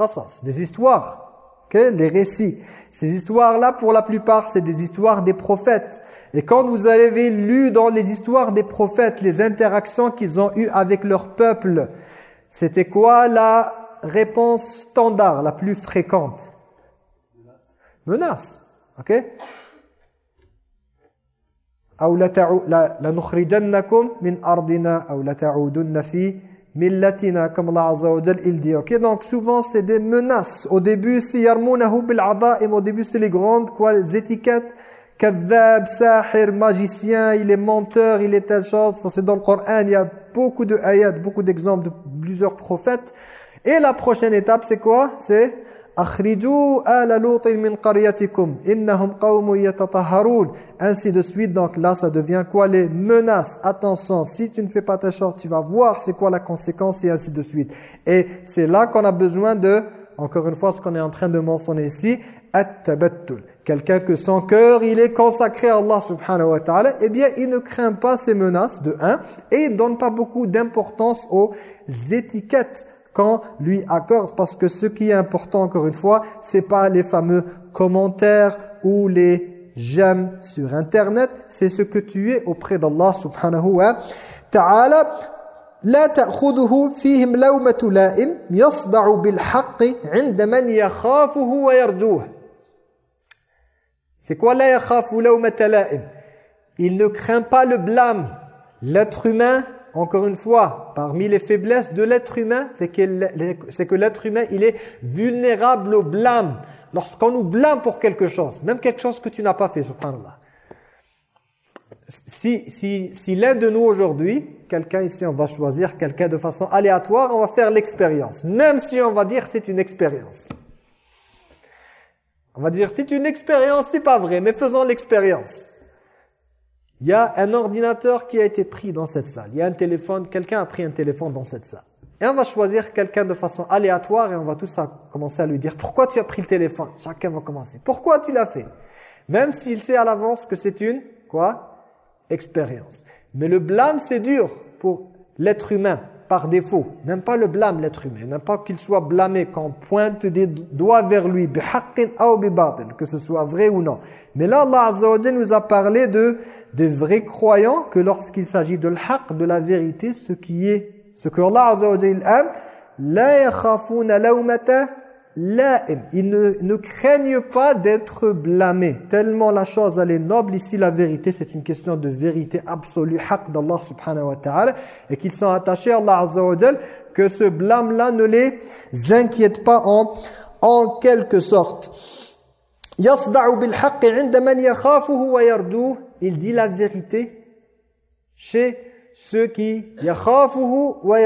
des histoires, les récits. Ces histoires-là, pour la plupart, c'est des histoires des prophètes. Et quand vous avez lu dans les histoires des prophètes, les interactions qu'ils ont eues avec leur peuple, c'était quoi la réponse standard, la plus fréquente? Menace. Ok? Millatina, comme Allah Azza wa il dit. Ok, donc souvent c'est des menaces. Au début, c'est bil et au début c'est les grandes quoi, les étiquettes. Kadhab, sahir, magicien, il est menteur, il est telle chose. Ça c'est dans le Coran, il y a beaucoup de ayats, beaucoup d'exemples de plusieurs prophètes. Et la prochaine étape c'est quoi? C'est ainsi de suite donc là ça devient quoi les menaces? Attention si tu ne fais pas ta chose tu vas voir c'est quoi la conséquence et ainsi de suite. Et c'est là qu'on a besoin de encore une fois ce qu'on est en train de mentionner ici at-tabattul. Quelqu'un que son cœur il est consacré à Allah subhanahu wa ta'ala eh bien il ne craint pas ces menaces de un et il donne pas beaucoup d'importance aux étiquettes quand lui accorde parce que ce qui est important encore une fois c'est pas les fameux commentaires ou les j'aime sur internet c'est ce que tu es auprès d'Allah subhanahu wa ta'ala لا تأخذه فيهم لومة لائم يصدع بالحق عند من يخافه ويرجوه C'est quoi la yakhafu lawmata la'im Il ne craint pas le blâme. L'être humain encore une fois, parmi les faiblesses de l'être humain, c'est que l'être humain, il est vulnérable au blâme. Lorsqu'on nous blâme pour quelque chose, même quelque chose que tu n'as pas fait, subhanallah. Si, si, si l'un de nous aujourd'hui, quelqu'un ici, on va choisir quelqu'un de façon aléatoire, on va faire l'expérience. Même si on va dire c'est une expérience. On va dire c'est une expérience, c'est pas vrai, mais faisons l'expérience. Il y a un ordinateur qui a été pris dans cette salle. Il y a un téléphone, quelqu'un a pris un téléphone dans cette salle. Et on va choisir quelqu'un de façon aléatoire et on va tous commencer à lui dire « Pourquoi tu as pris le téléphone ?» Chacun va commencer. « Pourquoi tu l'as fait ?» Même s'il sait à l'avance que c'est une, quoi? Expérience. Mais le blâme, c'est dur pour l'être humain, par défaut. N'aime pas le blâme, l'être humain. N'aime pas qu'il soit blâmé, qu'on pointe des doigts vers lui, que ce soit vrai ou non. Mais là, Allah nous a parlé de des vrais croyants que lorsqu'il s'agit de l'haq, de la vérité, ce qui est, ce que Allah Azza aime, la'im. Ils ne, craignent pas d'être blâmés. Tellement la chose, elle est noble. Ici, la vérité, c'est une question de vérité absolue, haq d'Allah subhanahu wa ta'ala. Et qu'ils sont attachés à Allah azza wa jal, que ce blâme-là ne les inquiète pas en, en quelque sorte. Yasda'u bil inda man yakhafuhu wa. Il dit la vérité chez ceux qui yakhafuhu wa.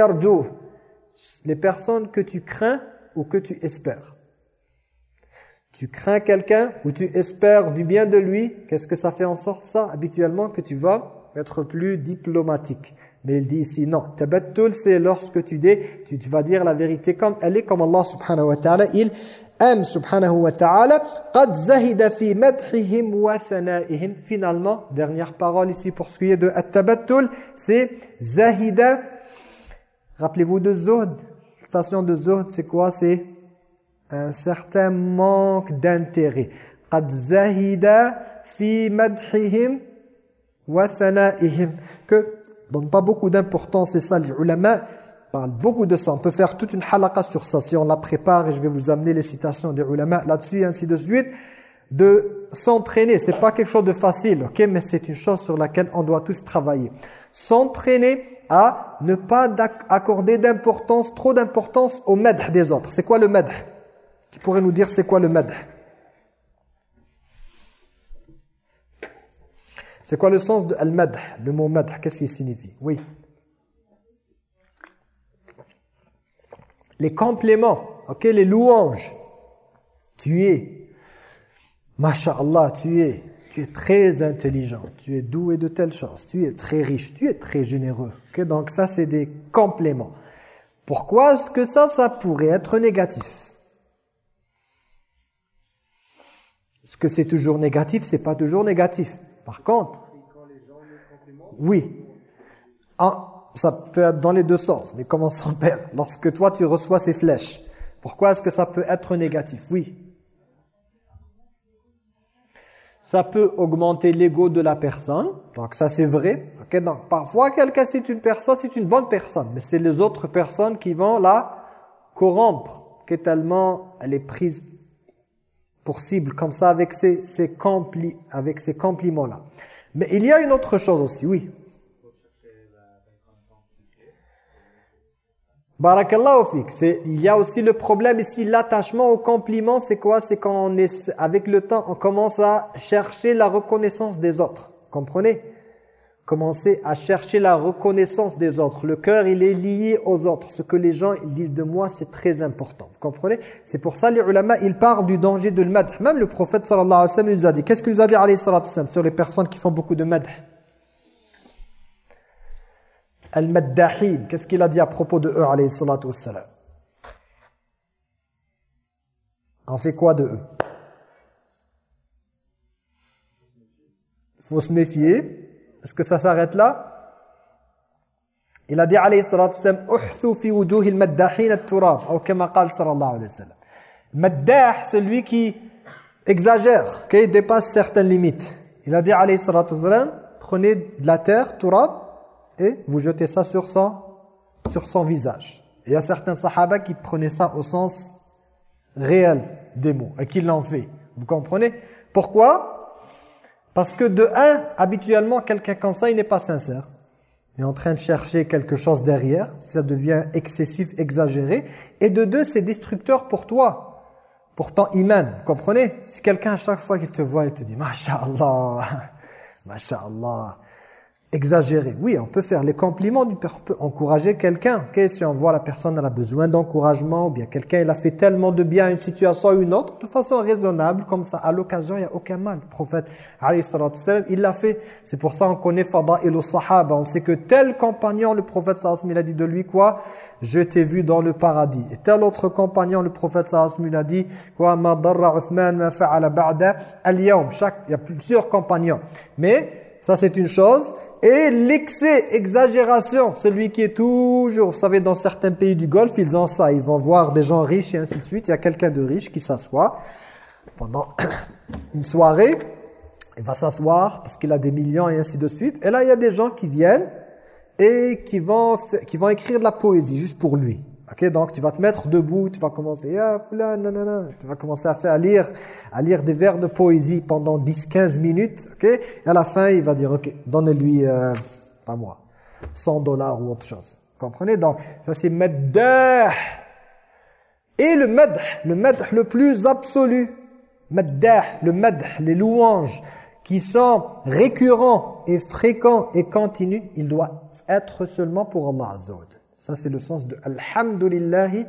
Les personnes que tu crains ou que tu espères. Tu crains quelqu'un ou tu espères du bien de lui qu'est-ce que ça fait en sorte ça habituellement que tu vas être plus diplomatique? Mais il dit ici non. Tabattul c'est lorsque tu dis tu, vas dire la vérité comme elle est comme Allah subhanahu wa ta'ala. Il aime subhanahu wa ta'ala. Qad zahida fi madhihim wa thana'ihim. Finalement dernière parole ici pour ce qui est de at-tabattul c'est zahida. Rappelez-vous de zuhd station de zuhd c'est quoi? C'est un certain manque d'intérêt que donne pas beaucoup d'importance c'est ça les ulama parle beaucoup de ça. On peut faire toute une halaqa sur ça si on la prépare et je vais vous amener les citations des ulama là-dessus ainsi de suite. De s'entraîner, c'est pas quelque chose de facile, ok, mais c'est une chose sur laquelle on doit tous travailler. S'entraîner à ne pas accorder d'importance, trop d'importance au madh des autres. C'est quoi le madh? Qui pourrait nous dire c'est quoi le madh? C'est quoi le sens de al-madh Le mot madh, qu'est-ce qu'il signifie? Oui. Les compléments, ok, les louanges. Tu es, masha'Allah, tu es, tu es très intelligent, tu es doué de telle chose, tu es très riche, tu es très généreux. ok? Donc ça, c'est des compléments. Pourquoi est-ce que ça, ça pourrait être négatif? Est-ce que c'est toujours négatif? C'est pas toujours négatif. Par contre, oui, ça peut être dans les deux sens, mais commençons par lorsque toi tu reçois ces flèches, pourquoi est-ce que ça peut être négatif? Oui. Ça peut augmenter l'ego de la personne, donc ça c'est vrai. donc parfois quelqu'un c'est une personne, c'est une bonne personne, mais c'est les autres personnes qui vont la corrompre, que tellement elle est prise pour cible comme ça avec ces, ces, compli, avec ces compliments-là. Mais il y a une autre chose aussi, oui. Barakallahu. Il y a aussi le problème ici, l'attachement au compliment, c'est quoi? C'est quand est, avec le temps, on commence à chercher la reconnaissance des autres. Comprenez? Commencer à chercher la reconnaissance des autres. Le cœur, il est lié aux autres. Ce que les gens disent de moi, c'est très important. Vous comprenez? C'est pour ça les ulama, ils parlent du danger de le madh. Même le prophète sallallahu alayhi wa sallam nous a dit. Qu'est-ce qu'il nous a dit alayhi sallallahu wa sallam sur les personnes qui font beaucoup de madh? Al-Maddahin, qu'est-ce qu'il a dit à propos de eux, alayhi salatu wassalam On fait quoi de eux faut se méfier. Est-ce que ça s'arrête là Il a dit, alayhi salatu wassalam, « Uhsu fi wujuhi al-maddahin al-turab » ou comme qal sallallahu alayhi wa sallam. Maddah, celui qui exagère, qui dépasse certaines limites. Il a dit, alayhi salatu wassalam, « Prenez de la terre, turab, et vous jetez ça sur son, visage. il y a certains sahaba qui prenaient ça au sens réel des mots et qui l'ont fait. Vous comprenez? Pourquoi? Parce que de un, habituellement, quelqu'un comme ça, il n'est pas sincère. Il est en train de chercher quelque chose derrière. Ça devient excessif, exagéré. Et de deux, c'est destructeur pour toi. Pour ton iman. Vous comprenez? Si quelqu'un, à chaque fois qu'il te voit, il te dit « Masha'Allah, (laughs) Masha'Allah » exagérer. Oui, on peut faire les compliments, on peut encourager quelqu'un. si on voit la personne elle a besoin d'encouragement, ou bien quelqu'un il a fait tellement de bien à une situation ou une autre, de façon raisonnable, comme ça, à l'occasion, il n'y a aucun mal. Le prophète, il l'a fait. C'est pour ça qu'on connaît Fada et le Sahaba. On sait que tel compagnon, le prophète sallallahu il a dit de lui quoi? Je t'ai vu dans le paradis. Et tel autre compagnon, le prophète sallallahu il a dit quoi? Ma il y a plusieurs compagnons. Mais ça c'est une chose et l'excès, exagération, celui qui est toujours, vous savez, dans certains pays du Golfe, ils ont ça. Ils vont voir des gens riches et ainsi de suite. Il y a quelqu'un de riche qui s'assoit pendant (coughs) une soirée. Il va s'asseoir parce qu'il a des millions et ainsi de suite. Et là, il y a des gens qui viennent et qui vont, qui vont écrire de la poésie juste pour lui. Ok, donc tu vas te mettre debout, tu vas commencer, ah, tu vas commencer à faire à lire, à lire des vers de poésie pendant 10-15 minutes, ok, et à la fin il va dire, ok, donnez-lui, euh, pas moi, 100 dollars ou autre chose. Comprenez? Donc ça c'est maddah. Et le madh, le madh le plus absolu, maddah, le madh, les louanges qui sont récurrents et fréquents et continus, il doit être seulement pour Allah ça, c'est le sens de Alhamdulillahi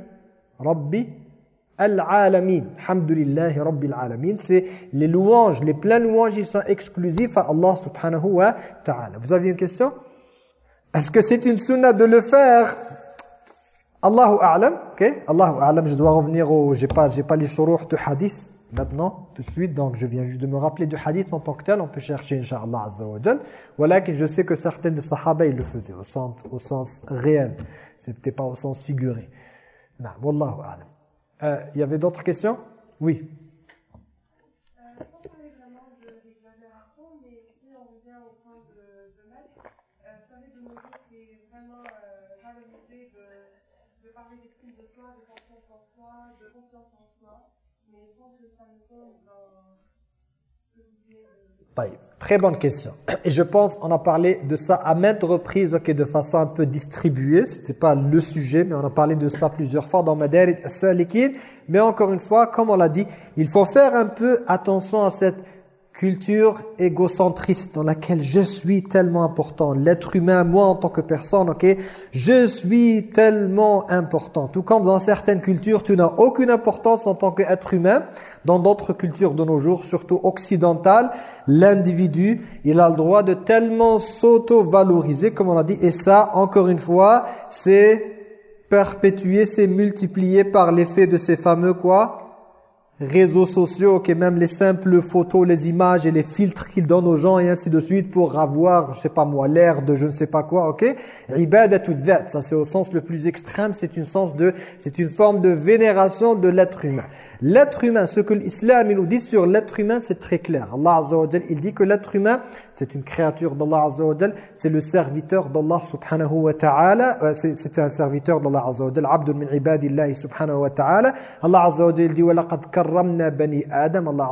Rabbi Al-Alamin. Alhamdulillahi Rabbi Al-Alamin. C'est les louanges, les pleins louanges, ils sont exclusifs à Allah subhanahu wa ta'ala. Vous avez une question? Est-ce que c'est une sunna de le faire? Allahu A'lam. Ok? Allahu A'lam, je dois revenir au... J'ai pas, pas les shuruh de hadith maintenant, tout de suite. Donc, je viens juste de me rappeler du hadith en tant que tel. On peut chercher, Inch'Allah Azza wa Voilà que je sais que certains des sahaba, ils le faisaient au sens, au sens réel. C'était pas au sens figuré. Non, Wallahu. Euh, il y avait d'autres questions? Oui. Très bonne question. (clears throat) Et je pense, on a parlé de ça à maintes reprises, ok, de façon un peu distribuée. C'était pas le sujet, mais on a parlé de ça plusieurs fois dans Madarit Salikin. Mais encore une fois, comme on l'a dit, il faut faire un peu attention à cette culture égocentriste dans laquelle je suis tellement important. L'être humain, moi en tant que personne, ok, je suis tellement important. Tout comme dans certaines cultures, tu n'as aucune importance en tant qu'être humain. Dans d'autres cultures de nos jours, surtout occidentales, l'individu, il a le droit de tellement s'auto-valoriser, comme on a dit. Et ça, encore une fois, c'est perpétué, c'est multiplié par l'effet de ces fameux quoi? Réseaux sociaux, que même les simples photos, les images et les filtres qu'ils donnent aux gens et ainsi de suite pour avoir, je sais pas moi, l'air de je ne sais pas quoi, ok? Ibadatul dhat, ça c'est au sens le plus extrême, c'est une sens de c'est une forme de vénération de l'être humain. L'être humain, ce que l'islam nous dit sur l'être humain, c'est très clair. Allah Azza wa il dit que l'être humain, c'est une créature d'Allah Azza wa c'est le serviteur d'Allah subhanahu wa ta'ala, euh, c'est un serviteur d'Allah Azza wa abdun min ibadillahi subhanahu wa ta'ala. Allah Azza wa dit wa laqad bani Adam, Allah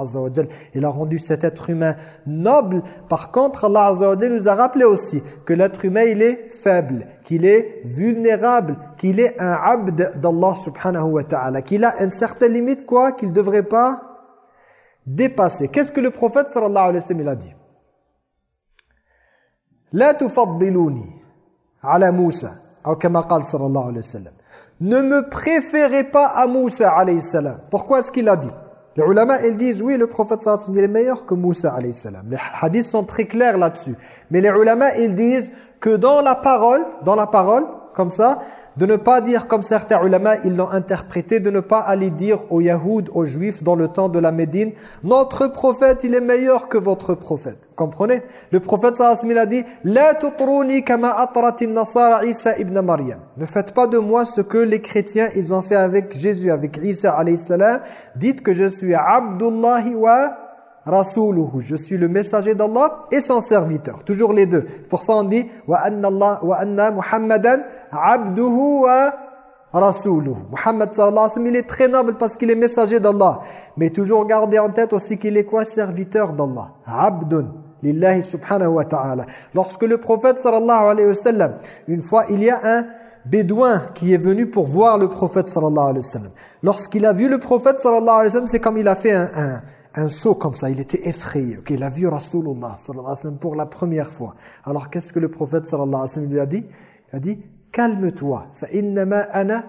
il a rendu cet être humain noble. Par contre, Allah nous a rappelé aussi que l'être humain, il est faible, qu'il est vulnérable, qu'il est un abd d'Allah subhanahu wa ta'ala, qu'il a une certaine limite, quoi, qu'il ne devrait pas dépasser. Qu'est-ce que le prophète sallallahu alayhi wa sallam, il a dit? La tufaddiluni ala Moussa, ou comme ne me préférez pas à Moussa alayhi salam. Pourquoi est-ce qu'il a dit? Les ulama, ils disent, oui, le prophète sallallahu alayhi est meilleur que Moussa alayhi salam. Les hadiths sont très clairs là-dessus. Mais les ulama, ils disent que dans la parole, dans la parole, comme ça, de ne pas dire, comme certains ulama, ils l'ont interprété, de ne pas aller dire aux Yahoud, aux Juifs, dans le temps de la Médine, notre prophète, il est meilleur que votre prophète. Vous comprenez? Le prophète sallallahu a dit. Ne faites pas de moi ce que les chrétiens, ils ont fait avec Jésus, avec Isa alayhi salam. Dites que je suis Abdullahi wa Rasuluhu. Je suis le messager d'Allah et son serviteur. Toujours les deux. Pour ça on dit, Wa anna, abduhu wa rasuluhu. Muhammad sallallahu alayhi wa sallam, il est très noble parce qu'il est messager d'Allah. Mais toujours garder en tête aussi qu'il est quoi? Serviteur d'Allah. Abdun. Lillahi subhanahu wa ta'ala. Lorsque le prophète sallallahu alayhi wa sallam, une fois il y a un bédouin qui est venu pour voir le prophète sallallahu alayhi wa sallam. Lorsqu'il a vu le prophète sallallahu alayhi wa sallam, c'est comme il a fait un, un, un saut comme ça, il était effrayé. Okay, il a vu Rasulullah sallallahu alayhi wa sallam pour la première fois. Alors qu'est-ce que le prophète sallallahu alayhi wa sallam lui a dit? Il a dit calme-toi,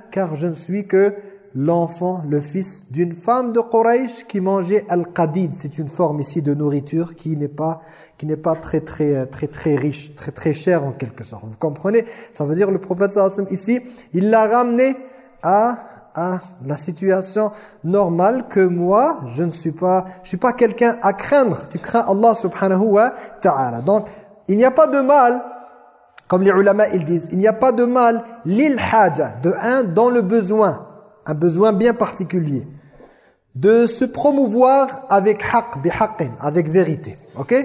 car je ne suis que l'enfant, le fils d'une femme de Quraysh qui mangeait al-qadid. C'est une forme ici de nourriture qui n'est pas qui n'est pas très très très très riche, très très cher en quelque sorte. Vous comprenez? Ça veut dire le prophète sallallahu ici, il l'a ramené à à la situation normale que moi, je ne suis pas je suis pas quelqu'un à craindre. Tu crains Allah subhanahu wa ta'ala. Donc, il n'y a pas de mal comme les ulama, ils disent, il n'y a pas de mal, lil haja, de un, dans le besoin, un besoin bien particulier, de se promouvoir avec haq, bihaqin, avec vérité. Ok?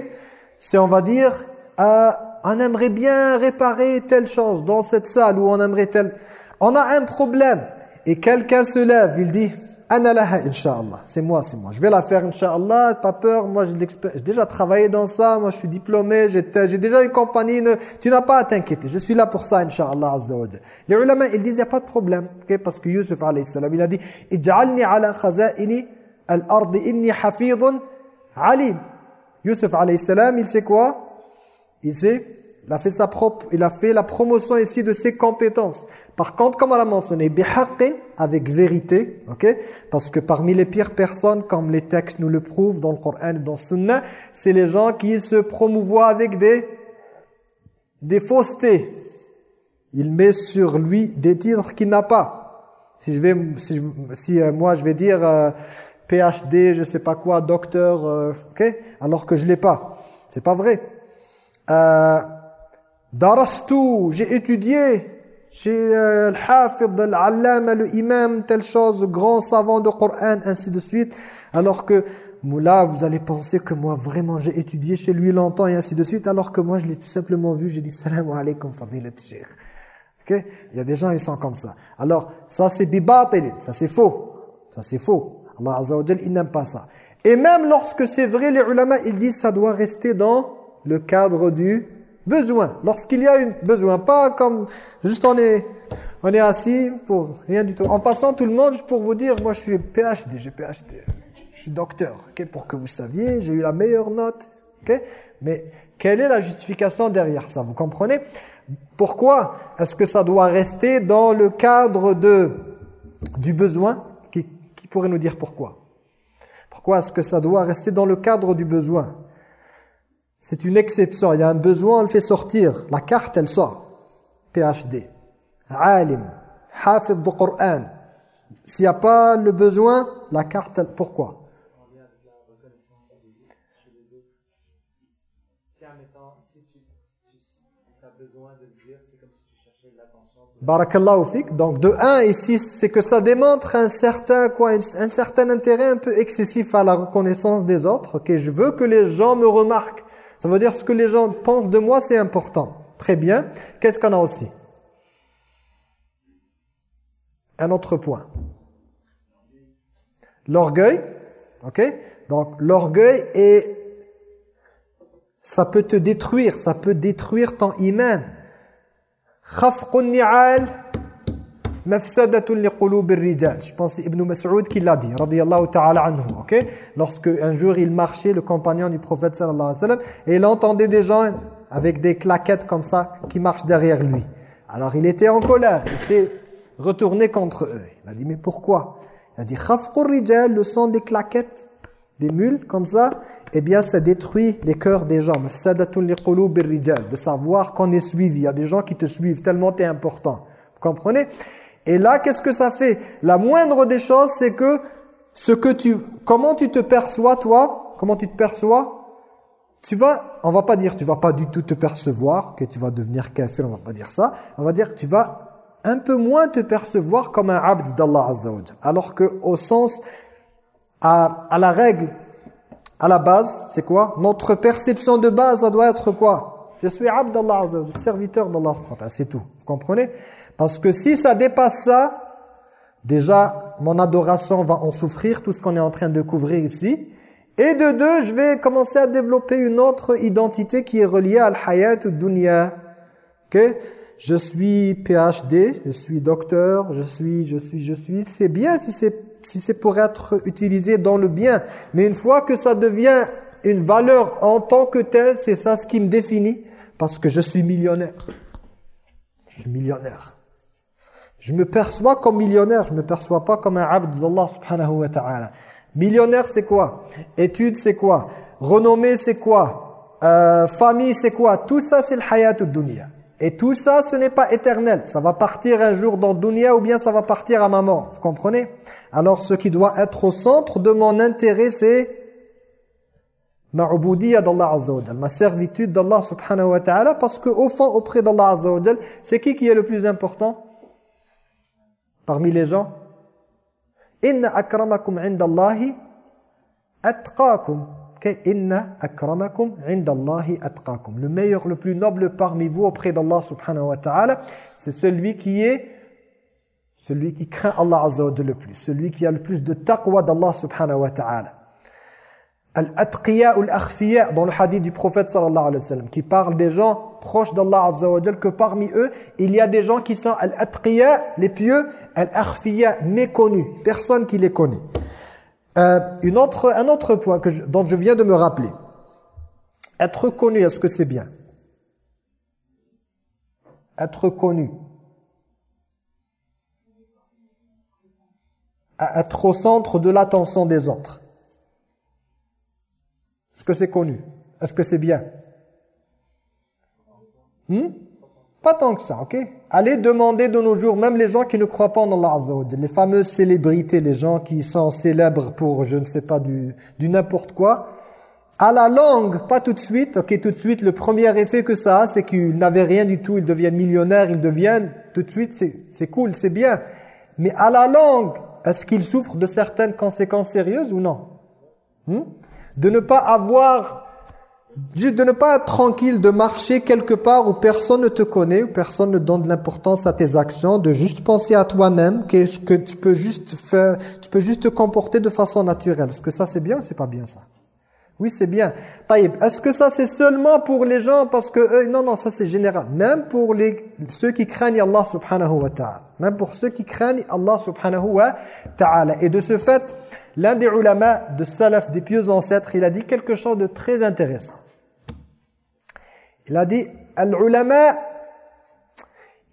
Si on va dire, euh, on aimerait bien réparer telle chose dans cette salle, ou on aimerait tel... On a un problème, et quelqu'un se lève, il dit, Analaha, inshallah. C'est moi, c'est moi. Je vais la faire, inshallah. Pas peur. Moi, j'ai déjà travaillé dans ça. Moi, je suis diplômé. J'ai déjà une compagnie. tu n'as pas à t'inquiéter. Je suis là pour ça, inshallah. Azza Les ulama, ils disent, il n'y a pas de problème. Parce que Yusuf, alayhi salam, il a dit, Ij'alni ala khaza'ini al-ardi inni hafidun alim. Yusuf, alayhi salam, il sait quoi? Il sait il a fait sa propre, il a fait la promotion ici de ses compétences. Par contre, comme on l'a mentionné, bihaqqin, avec vérité, ok? Parce que parmi les pires personnes, comme les textes nous le prouvent dans le Coran et dans le Sunna, c'est les gens qui se promouvoient avec des, des faussetés. Il met sur lui des titres qu'il n'a pas. Si je vais, si, si euh, moi je vais dire euh, PhD, je sais pas quoi, docteur, euh, ok? Alors que je l'ai pas. C'est pas vrai. Euh, Darastu, j'ai étudié chez euh, le Hafid, l'Allama, le imam, telle chose, grand savant de Coran, ainsi de suite. Alors que là, vous allez penser que moi, vraiment, j'ai étudié chez lui longtemps et ainsi de suite. Alors que moi, je l'ai tout simplement vu, j'ai dit « Salam alaikum fadilat sheikh ». Ok? Il y a des gens, ils sont comme ça. Alors, ça c'est bibatil, ça c'est faux. Ça c'est faux. Allah Azza il n'aime pas ça. Et même lorsque c'est vrai, les ulama, ils disent ça doit rester dans le cadre du Besoin. Lorsqu'il y a un besoin. Pas comme juste on est, on est assis pour rien du tout. En passant tout le monde, pour vous dire, moi je suis PhD, j'ai PhD. Je suis docteur. Pour que vous saviez, j'ai eu la meilleure note. Mais quelle est la justification derrière ça Vous comprenez? Pourquoi est-ce que ça doit rester dans le cadre de du besoin qui, qui pourrait nous dire pourquoi? Pourquoi est-ce que ça doit rester dans le cadre du besoin? C'est une exception. Il y a un besoin, on le fait sortir. La carte, elle sort. PhD. Alim. Hafid du Coran. S'il n'y a pas le besoin, la carte, elle, pourquoi? Barakallahu fik. Donc de 1 et 6, c'est que ça démontre un certain quoi, un certain intérêt un peu excessif à la reconnaissance des autres. Ok, je veux que les gens me remarquent. Ça veut dire ce que les gens pensent de moi, c'est important. Très bien. Qu'est-ce qu'on a aussi? Un autre point. L'orgueil. Ok? Donc l'orgueil est... Ça peut te détruire, ça peut détruire ton iman. Mafsadatun rijal. Je pense c'est Ibn Mas'ud qui l'a dit, radiyallahu ta'ala anhu, ok? Lorsque un jour il marchait, le compagnon du prophète sallallahu alayhi wa sallam, et il entendait des gens avec des claquettes comme ça qui marchent derrière lui. Alors il était en colère, il s'est retourné contre eux. Il a dit, mais pourquoi? Il a dit, khafqur rijal, le son des claquettes, des mules comme ça, eh bien ça détruit les cœurs des gens. Mafsadatun li rijal. De savoir qu'on est suivi, il y a des gens qui te suivent tellement t'es important. Vous comprenez? Et là, qu'est-ce que ça fait? La moindre des choses, c'est que ce que tu comment tu te perçois toi? Comment tu te perçois? Tu vas on va pas dire tu vas pas du tout te percevoir que tu vas devenir kafir, on va pas dire ça. On va dire tu vas un peu moins te percevoir comme un abd d'Allah Azza. Alors que au sens à, à la règle, à la base, c'est quoi? Notre perception de base, ça doit être quoi? Je suis abd d'Allah, Azza serviteur d'Allah, c'est tout. Vous comprenez? Parce que si ça dépasse ça, déjà, mon adoration va en souffrir, tout ce qu'on est en train de couvrir ici. Et de deux, je vais commencer à développer une autre identité qui est reliée à al-hayat ou dunya. Ok? Je suis PhD, je suis docteur, je suis, je suis, je suis. C'est bien si c'est si c'est pour être utilisé dans le bien. Mais une fois que ça devient une valeur en tant que telle, c'est ça ce qui me définit. Parce que je suis millionnaire. Je suis millionnaire. Je me perçois comme millionnaire, je ne me perçois pas comme un abd d'Allah subhanahu wa ta'ala. Millionnaire, c'est quoi? Études, c'est quoi? Renommée, c'est quoi? Euh, Famille, c'est quoi? Tout ça, c'est le hayat dunya. Et tout ça, ce n'est pas éternel. Ça va partir un jour dans dunya ou bien ça va partir à ma mort. Vous comprenez? Alors, ce qui doit être au centre de mon intérêt, c'est ma ubudiyya d'Allah Azza ma servitude d'Allah subhanahu wa ta'ala, parce qu'au fond, auprès d'Allah Azza wa c'est qui qui est le plus important? Parmi les gens Inna akramakum indallahi atqakum. Inna akramakum atqakum. Le meilleur, le plus noble parmi vous auprès d'Allah subhanahu wa ta'ala, c'est celui qui est celui qui craint Allah Azza le plus, celui qui a le plus de taqwa d'Allah subhanahu wa ta'ala. Al-atqiya ou al-akhfiya dans le hadith du prophète sallallahu alayhi wa sallam qui parle des gens proches d'Allah azza wa que parmi eux il y a des gens qui sont al-atqiya les pieux al-akhfiya méconnus personne qui les connaît. Euh, autre un autre point que dont je viens de me rappeler. Être connu est-ce que c'est bien? Être connu. Être au centre de l'attention des autres est-ce que c'est connu? Est-ce que c'est bien? Hmm? Pas tant que ça, ok? Allez demander de nos jours, même les gens qui ne croient pas en Allah les fameuses célébrités, les gens qui sont célèbres pour, je ne sais pas, du, du n'importe quoi, à la langue, pas tout de suite, ok, tout de suite, le premier effet que ça a, c'est qu'ils n'avaient rien du tout, ils deviennent millionnaires, ils deviennent, tout de suite, c'est cool, c'est bien. Mais à la langue, est-ce qu'ils souffrent de certaines conséquences sérieuses ou non? Hmm? De ne pas avoir, de ne pas être tranquille, de marcher quelque part où personne ne te connaît, où personne ne donne de l'importance à tes actions, de juste penser à toi-même, que, que tu peux juste faire, tu peux juste te comporter de façon naturelle. Est-ce que ça c'est bien ou c'est pas bien ça? Oui, c'est bien. Taïb, est-ce que ça c'est seulement pour les gens parce que eux, non, non, ça c'est général. Même pour les, ceux qui craignent Allah subhanahu wa ta'ala. Même pour ceux qui craignent Allah subhanahu wa ta'ala. Et de ce fait, L'un des ulama de salaf, des pieux ancêtres, il a dit quelque chose de très intéressant. Il a dit Al-ulama,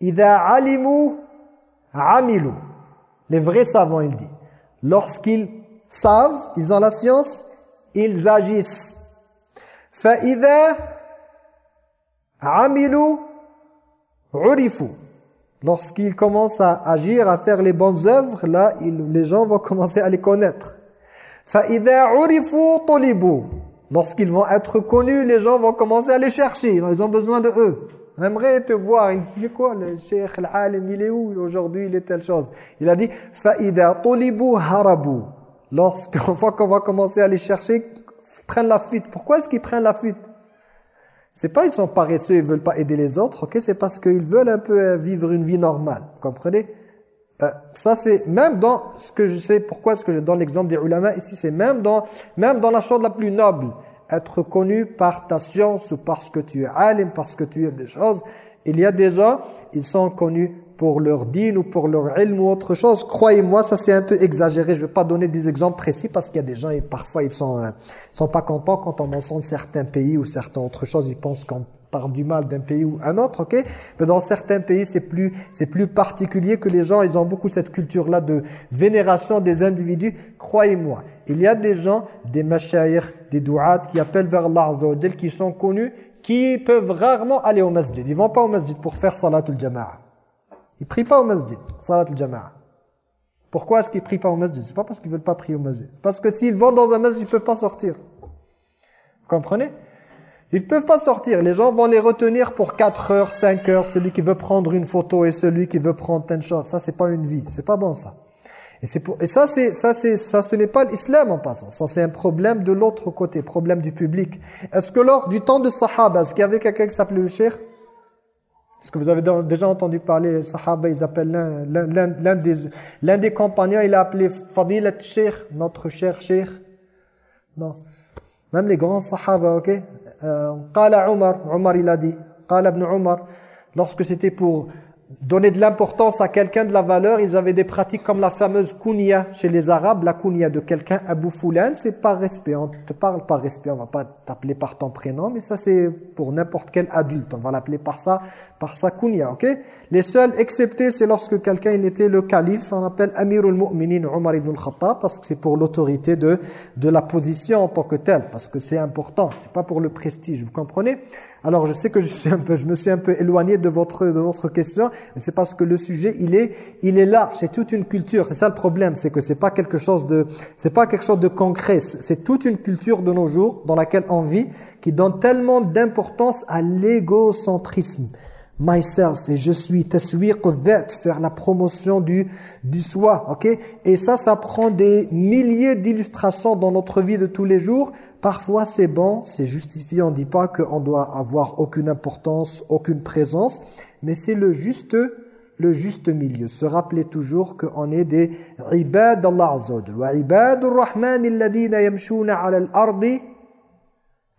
idha alimu, amilu. Les vrais savants, il dit. Lorsqu'ils savent, ils ont la science, ils agissent. Fa idha amilu, urifu. Lorsqu'ils commencent à agir, à faire les bonnes œuvres, là, les gens vont (laughs) commencer à les connaître. Lorsqu'ils vont être connus, les gens vont commencer à les chercher. Ils ont besoin de eux. J'aimerais te voir. Il fait quoi le cheikh, l'alim, il est où aujourd'hui Il est telle chose? Il a dit Lorsqu'on (laughs) voit qu'on va commencer à les chercher, prennent la fuite. Pourquoi est-ce qu'ils prennent la fuite? C'est pas ils sont paresseux, ils veulent pas aider les autres, ok C'est parce qu'ils veulent un peu euh, vivre une vie normale, vous comprenez? Euh, Ça c'est même dans ce que je sais, pourquoi est-ce que je donne l'exemple des ulama ici, c'est même dans, même dans la chose la plus noble, être connu par ta science ou parce que tu es alim, parce que tu es des choses. Il y a des gens, ils sont connus pour leur din ou pour leur ilm ou autre chose. Croyez-moi, ça c'est un peu exagéré. Je ne vais pas donner des exemples précis parce qu'il y a des gens, et parfois ils sont, euh, sont pas contents quand on mentionne certains pays ou certaines autres choses. Ils pensent qu'on parle du mal d'un pays ou un autre, ok? Mais dans certains pays, c'est plus c'est plus particulier que les gens, ils ont beaucoup cette culture-là de vénération des individus. Croyez-moi, il y a des gens, des mashayikh, des douat qui appellent vers Allah qui sont connus, qui peuvent rarement aller au masjid. Ils vont pas au masjid pour faire salatul jama'a. Ils prient pas au masjid, salat al-jama'a. Pourquoi est-ce qu'ils prient pas au masjid? C'est pas parce qu'ils veulent pas prier au masjid. parce que s'ils vont dans un masjid, ils peuvent pas sortir. Vous comprenez? Ils peuvent pas sortir. Les gens vont les retenir pour 4 heures, 5 heures. Celui qui veut prendre une photo et celui qui veut prendre telle chose. Ça, c'est pas une vie. C'est pas bon, ça. Et, c'est pour, et ça, c'est, ça, c'est, ça, ce n'est pas l'islam en passant. Ça, c'est un problème de l'autre côté, problème du public. Est-ce que lors du temps de Sahaba, est-ce qu'il y avait quelqu'un qui s'appelait le cheikh? Est-ce que vous avez déjà entendu parler, les sahaba, ils appellent l'un des, l'un des compagnons, il a appelé Fadilat Sheikh, notre cher Sheikh. Non. Même les grands sahaba, ok? Euh, Qala Umar, Umar il a dit, Qala ibn Umar, lorsque c'était pour donner de l'importance à quelqu'un de la valeur, ils avaient des pratiques comme la fameuse kunya chez les Arabes, la kunya de quelqu'un, Abu Fulan, c'est par respect, on te parle par respect, on va pas t'appeler par ton prénom, mais ça c'est pour n'importe quel adulte, on va l'appeler par ça, par sa kunya, ok? Les seuls exceptés, c'est lorsque quelqu'un était le calife, on appelle Amirul Mu'minin Omar ibn al-Khattab, parce que c'est pour l'autorité de, de la position en tant que telle, parce que c'est important, c'est pas pour le prestige, vous comprenez? Alors je sais que je, suis un peu, je me suis un peu éloigné de votre, de votre question, mais c'est parce que le sujet, il est, il est là, c'est toute une culture. C'est ça le problème, c'est que c'est pas quelque chose de, c'est pas quelque chose de concret. C'est toute une culture de nos jours dans laquelle on vit, qui donne tellement d'importance à l'égocentrisme myself et je suis taswiq faire la promotion du du soi OK? Et ça ça prend des milliers d'illustrations dans notre vie de tous les jours parfois c'est bon c'est justifié. On dit pas qu'on doit avoir aucune importance aucune présence mais c'est le juste le juste milieu. Se rappeler toujours qu'on est des ibad d'Allah azza wa ibadur rahman alladhina yamshuna 'ala al-ardi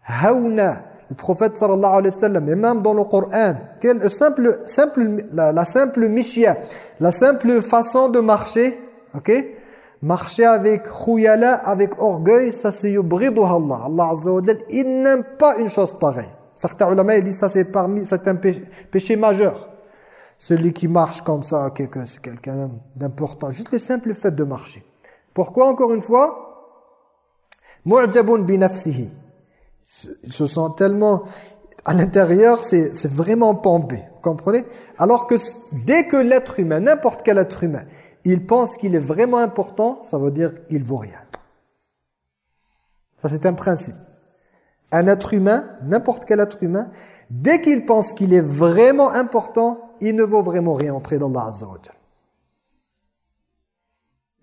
hauna le prophète sallallahu alayhi wa sallam, et même dans le Coran, quelle simple, simple, la, simple mishia, la simple façon de marcher, ok? Marcher avec khuyala, avec orgueil, ça c'est yubridu Allah. Allah Azza wa il n'aime pas une chose pareille. Certains ulama disent ça c'est parmi, c'est un péché, majeur. Celui qui marche comme ça, ok, c'est quelqu'un d'important. Juste le simple fait de marcher. Pourquoi encore une fois? Mu'jabun bi nafsihi ils se sentent tellement... À l'intérieur, c'est vraiment pompé. Vous comprenez? Alors que dès que l'être humain, n'importe quel être humain, il pense qu'il est vraiment important, ça veut dire qu'il vaut rien. Ça, c'est un principe. Un être humain, n'importe quel être humain, dès qu'il pense qu'il est vraiment important, il ne vaut vraiment rien auprès d'Allah Azza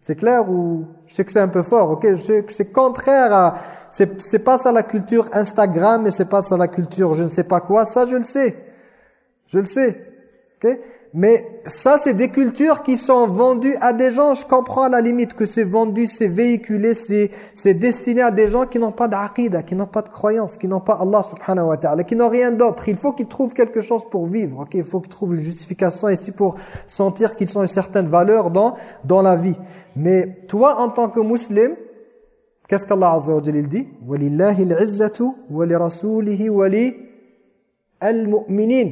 C'est clair ou... Je sais que c'est un peu fort, ok Je sais que c'est contraire à c'est pas ça la culture Instagram et c'est pas ça la culture je ne sais pas quoi. Ça, je le sais. Je le sais. Mais ça, c'est des cultures qui sont vendues à des gens. Je comprends à la limite que c'est vendu, c'est véhiculé, c'est destiné à des gens qui n'ont pas d'aqidah, qui n'ont pas de croyance, qui n'ont pas Allah subhanahu wa ta'ala, qui n'ont rien d'autre. Il faut qu'ils trouvent quelque chose pour vivre. Okay? Il faut qu'ils trouvent une justification ici pour sentir qu'ils ont une certaine valeur dans, dans la vie. Mais toi, en tant que musulman, qu'est-ce qu'Allah azza wa dit « Walillahi wa al-mu'minin »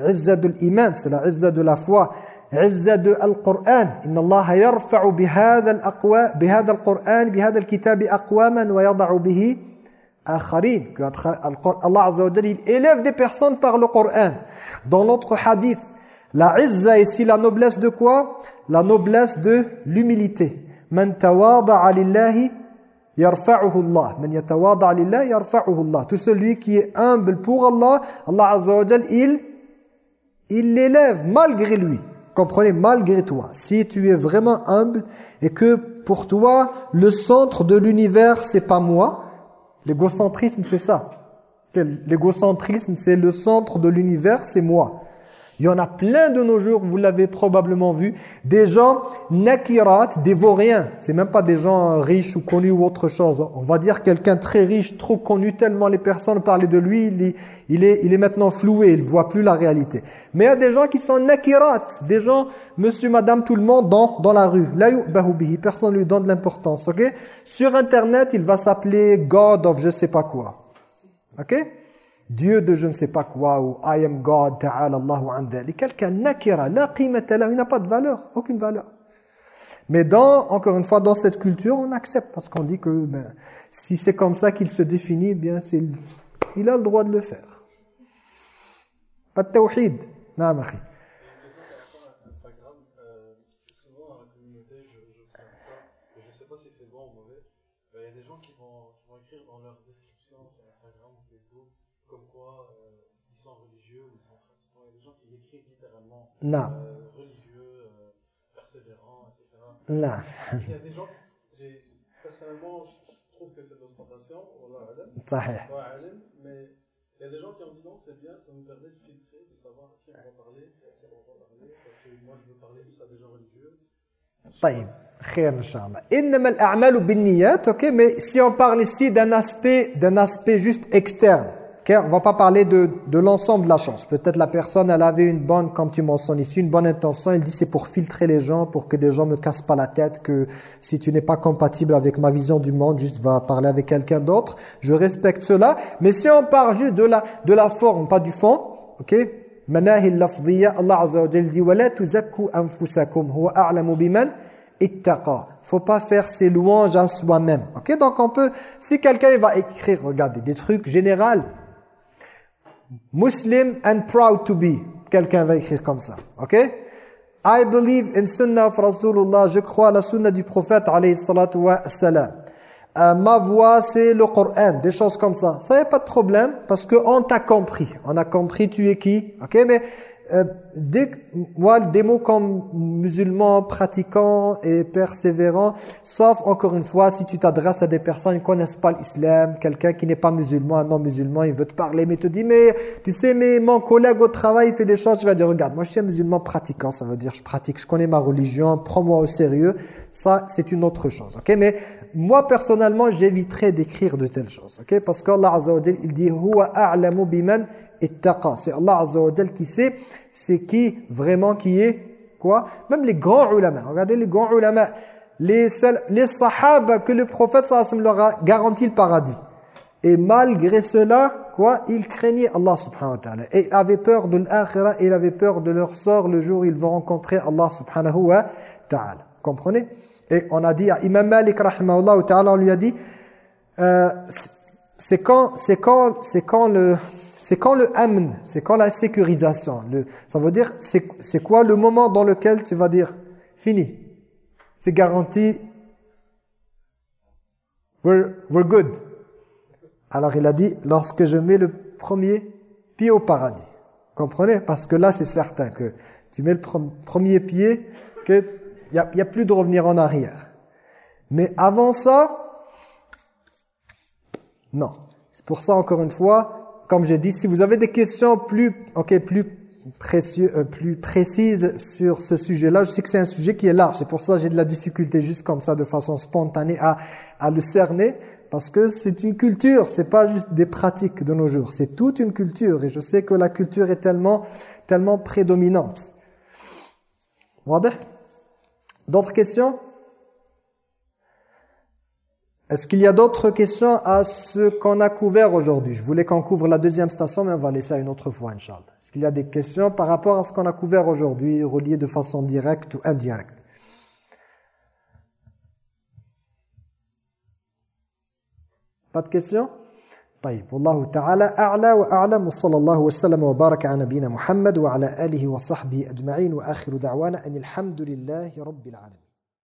عزة الإيمان سلا عزة لا فوا عزة القرآن. إن الله يرفع بهذا الأقوى بهذا القرآن بهذا الكتاب أقواما ويضع به آخرين. الله عز وجل يلف دي بيرسون بار لو قران دون لوتر حديث لا عزه ici لا نوبلس دو كوا لا نوبلس دو l'humilité. من تواضع لله يرفعه الله من يتواضع لله يرفعه الله تو celui كي امبل بور الله الله عز وجل il il l'élève malgré lui. Comprenez, malgré toi. Si tu es vraiment humble et que pour toi, le centre de l'univers, c'est pas moi, l'égocentrisme, c'est ça. L'égocentrisme, c'est le centre de l'univers, c'est moi. Il y en a plein de nos jours, vous l'avez probablement vu, des gens nakirat, des vauriens. C'est même pas des gens riches ou connus ou autre chose. On va dire quelqu'un très riche, trop connu, tellement les personnes parlaient de lui, il est, il est, maintenant floué, il voit plus la réalité. Mais il y a des gens qui sont nakirat, des gens, monsieur, madame, tout le monde dans, dans la rue. Bihi, personne lui donne de l'importance, ok? Sur Internet, il va s'appeler God of je sais pas quoi. Ok? Dieu de je ne sais pas quoi, ou I am God, ta'ala Allahu an. Quelqu'un nakira, la qimata il n'a pas de valeur, aucune valeur. Mais dans, encore une fois, dans cette culture, on accepte, parce qu'on dit que ben, si c'est comme ça qu'il se définit, bien il a le droit de le faire. Pas de. Naam, akhi. Instagram, euh, souvent dans la communauté, je, j'observe ça, et je sais pas si c'est bon ou mauvais, mais il y a des gens qui vont, qui vont écrire dans leur description sur Instagram ou Facebook, comme quoi euh, ils sont religieux ou ils sont pratiquants. Il y a des gens qui écrivent littéralement Naam. euh, religieux, euh, persévérants, etc. Naam. (laughs) Il y a des gens, j'ai, personnellement, je trouve que c'est de l'ostentation, wallah alam, Sahih. wallah alam, mais il y a des gens qui ont dit non, c'est bien, ça nous permet de filtrer, de savoir à qui on va parler, et à qui on va pas parler, parce que moi je veux parler plus à des gens religieux. طيب خير ان شاء الله انما الاعمال بالنيات ok mais si on parle ici d'un aspect d'un aspect juste externe on ne va pas parler de, de l'ensemble de la chance. Peut-être la personne, elle avait une bonne, comme tu mentionnes ici, une bonne intention. Elle dit c'est pour filtrer les gens, pour que des gens ne me cassent pas la tête, que si tu n'es pas compatible avec ma vision du monde, juste va parler avec quelqu'un d'autre. Je respecte cela. Mais si on parle juste de la, de la forme, pas du fond, ok? Manahi lafziya, Allah Azza wa dit « Wa la anfusakum, huwa a'lamu » faut pas faire ses louanges à soi-même. Ok, donc on peut, si quelqu'un va écrire, regardez, des trucs généraux, Muslim and proud to be. Quelqu'un va écrire comme ça. Ok? I believe in sunnah of Rasulullah. Je crois à la sunna du prophète alayhi salatu wa salam. Euh, ma voix c'est le Coran, des choses comme ça. Ça y a pas de problème parce que on t'a compris. On a compris tu es qui. OK? Mais euh, dès moi des mots comme musulman, pratiquant et persévérant, sauf encore une fois si tu t'adresses à des personnes qui ne connaissent pas l'islam, quelqu'un qui n'est pas musulman, un non musulman, il veut te parler mais te dit mais tu sais mais mon collègue au travail il fait des choses, tu vas dire regarde, moi je suis un musulman pratiquant, ça veut dire je pratique, je connais ma religion, prends-moi au sérieux. Ça c'est une autre chose. OK? Mais moi personnellement, j'éviterai d'écrire de telles choses. OK? Parce qu'Allah Azza wa il dit a'lamu biman. C'est Allah Azza qui sait c'est qui vraiment qui est quoi? Même les grands ulama. Regardez les grands ulama, les les sahaba que le prophète sallam leur a garanti le paradis. Et malgré cela, quoi, ils craignaient Allah subhanahu wa ta'ala. Et ils avaient peur de l'akhirah, ils avaient peur de leur sort le jour où ils vont rencontrer Allah subhanahu wa ta'ala. Comprenez? Et on a dit à Imam Malik rahimahullah ta'ala, on lui a dit, euh, c'est quand, quand, quand le, c'est quand le amn, c'est quand la sécurisation. Le, ça veut dire, c'est quoi le moment dans lequel tu vas dire, fini, c'est garanti, we're, we're good. Alors il a dit, lorsque je mets le premier pied au paradis. Comprenez? Parce que là, c'est certain que tu mets le pre- premier pied, qu'il n'y a, y a plus de revenir en arrière. Mais avant ça, non. C'est pour ça, encore une fois, comme j'ai dit, si vous avez des questions plus, ok, plus, précieux, euh, plus précises sur ce sujet-là, je sais que c'est un sujet qui est large. C'est pour ça que j'ai de la difficulté juste comme ça, de façon spontanée, à, à le cerner. Parce que c'est une culture, c'est pas juste des pratiques de nos jours, c'est toute une culture. Et je sais que la culture est tellement, tellement prédominante. D'autres questions? Est-ce qu'il y a d'autres questions à ce qu'on a couvert aujourd'hui Je voulais qu'on couvre la deuxième station, mais on va laisser à une autre fois, Inch'Allah. Est-ce qu'il y a des questions par rapport à ce qu'on a couvert aujourd'hui, reliées de façon directe ou indirecte Pas de questions طيب والله تعالى أعلى وأعلم وصلى الله وسلم وبارك على نبينا محمد وعلى آله وصحبه أجمعين وآخر دعوانا أن الحمد لله رب العالمين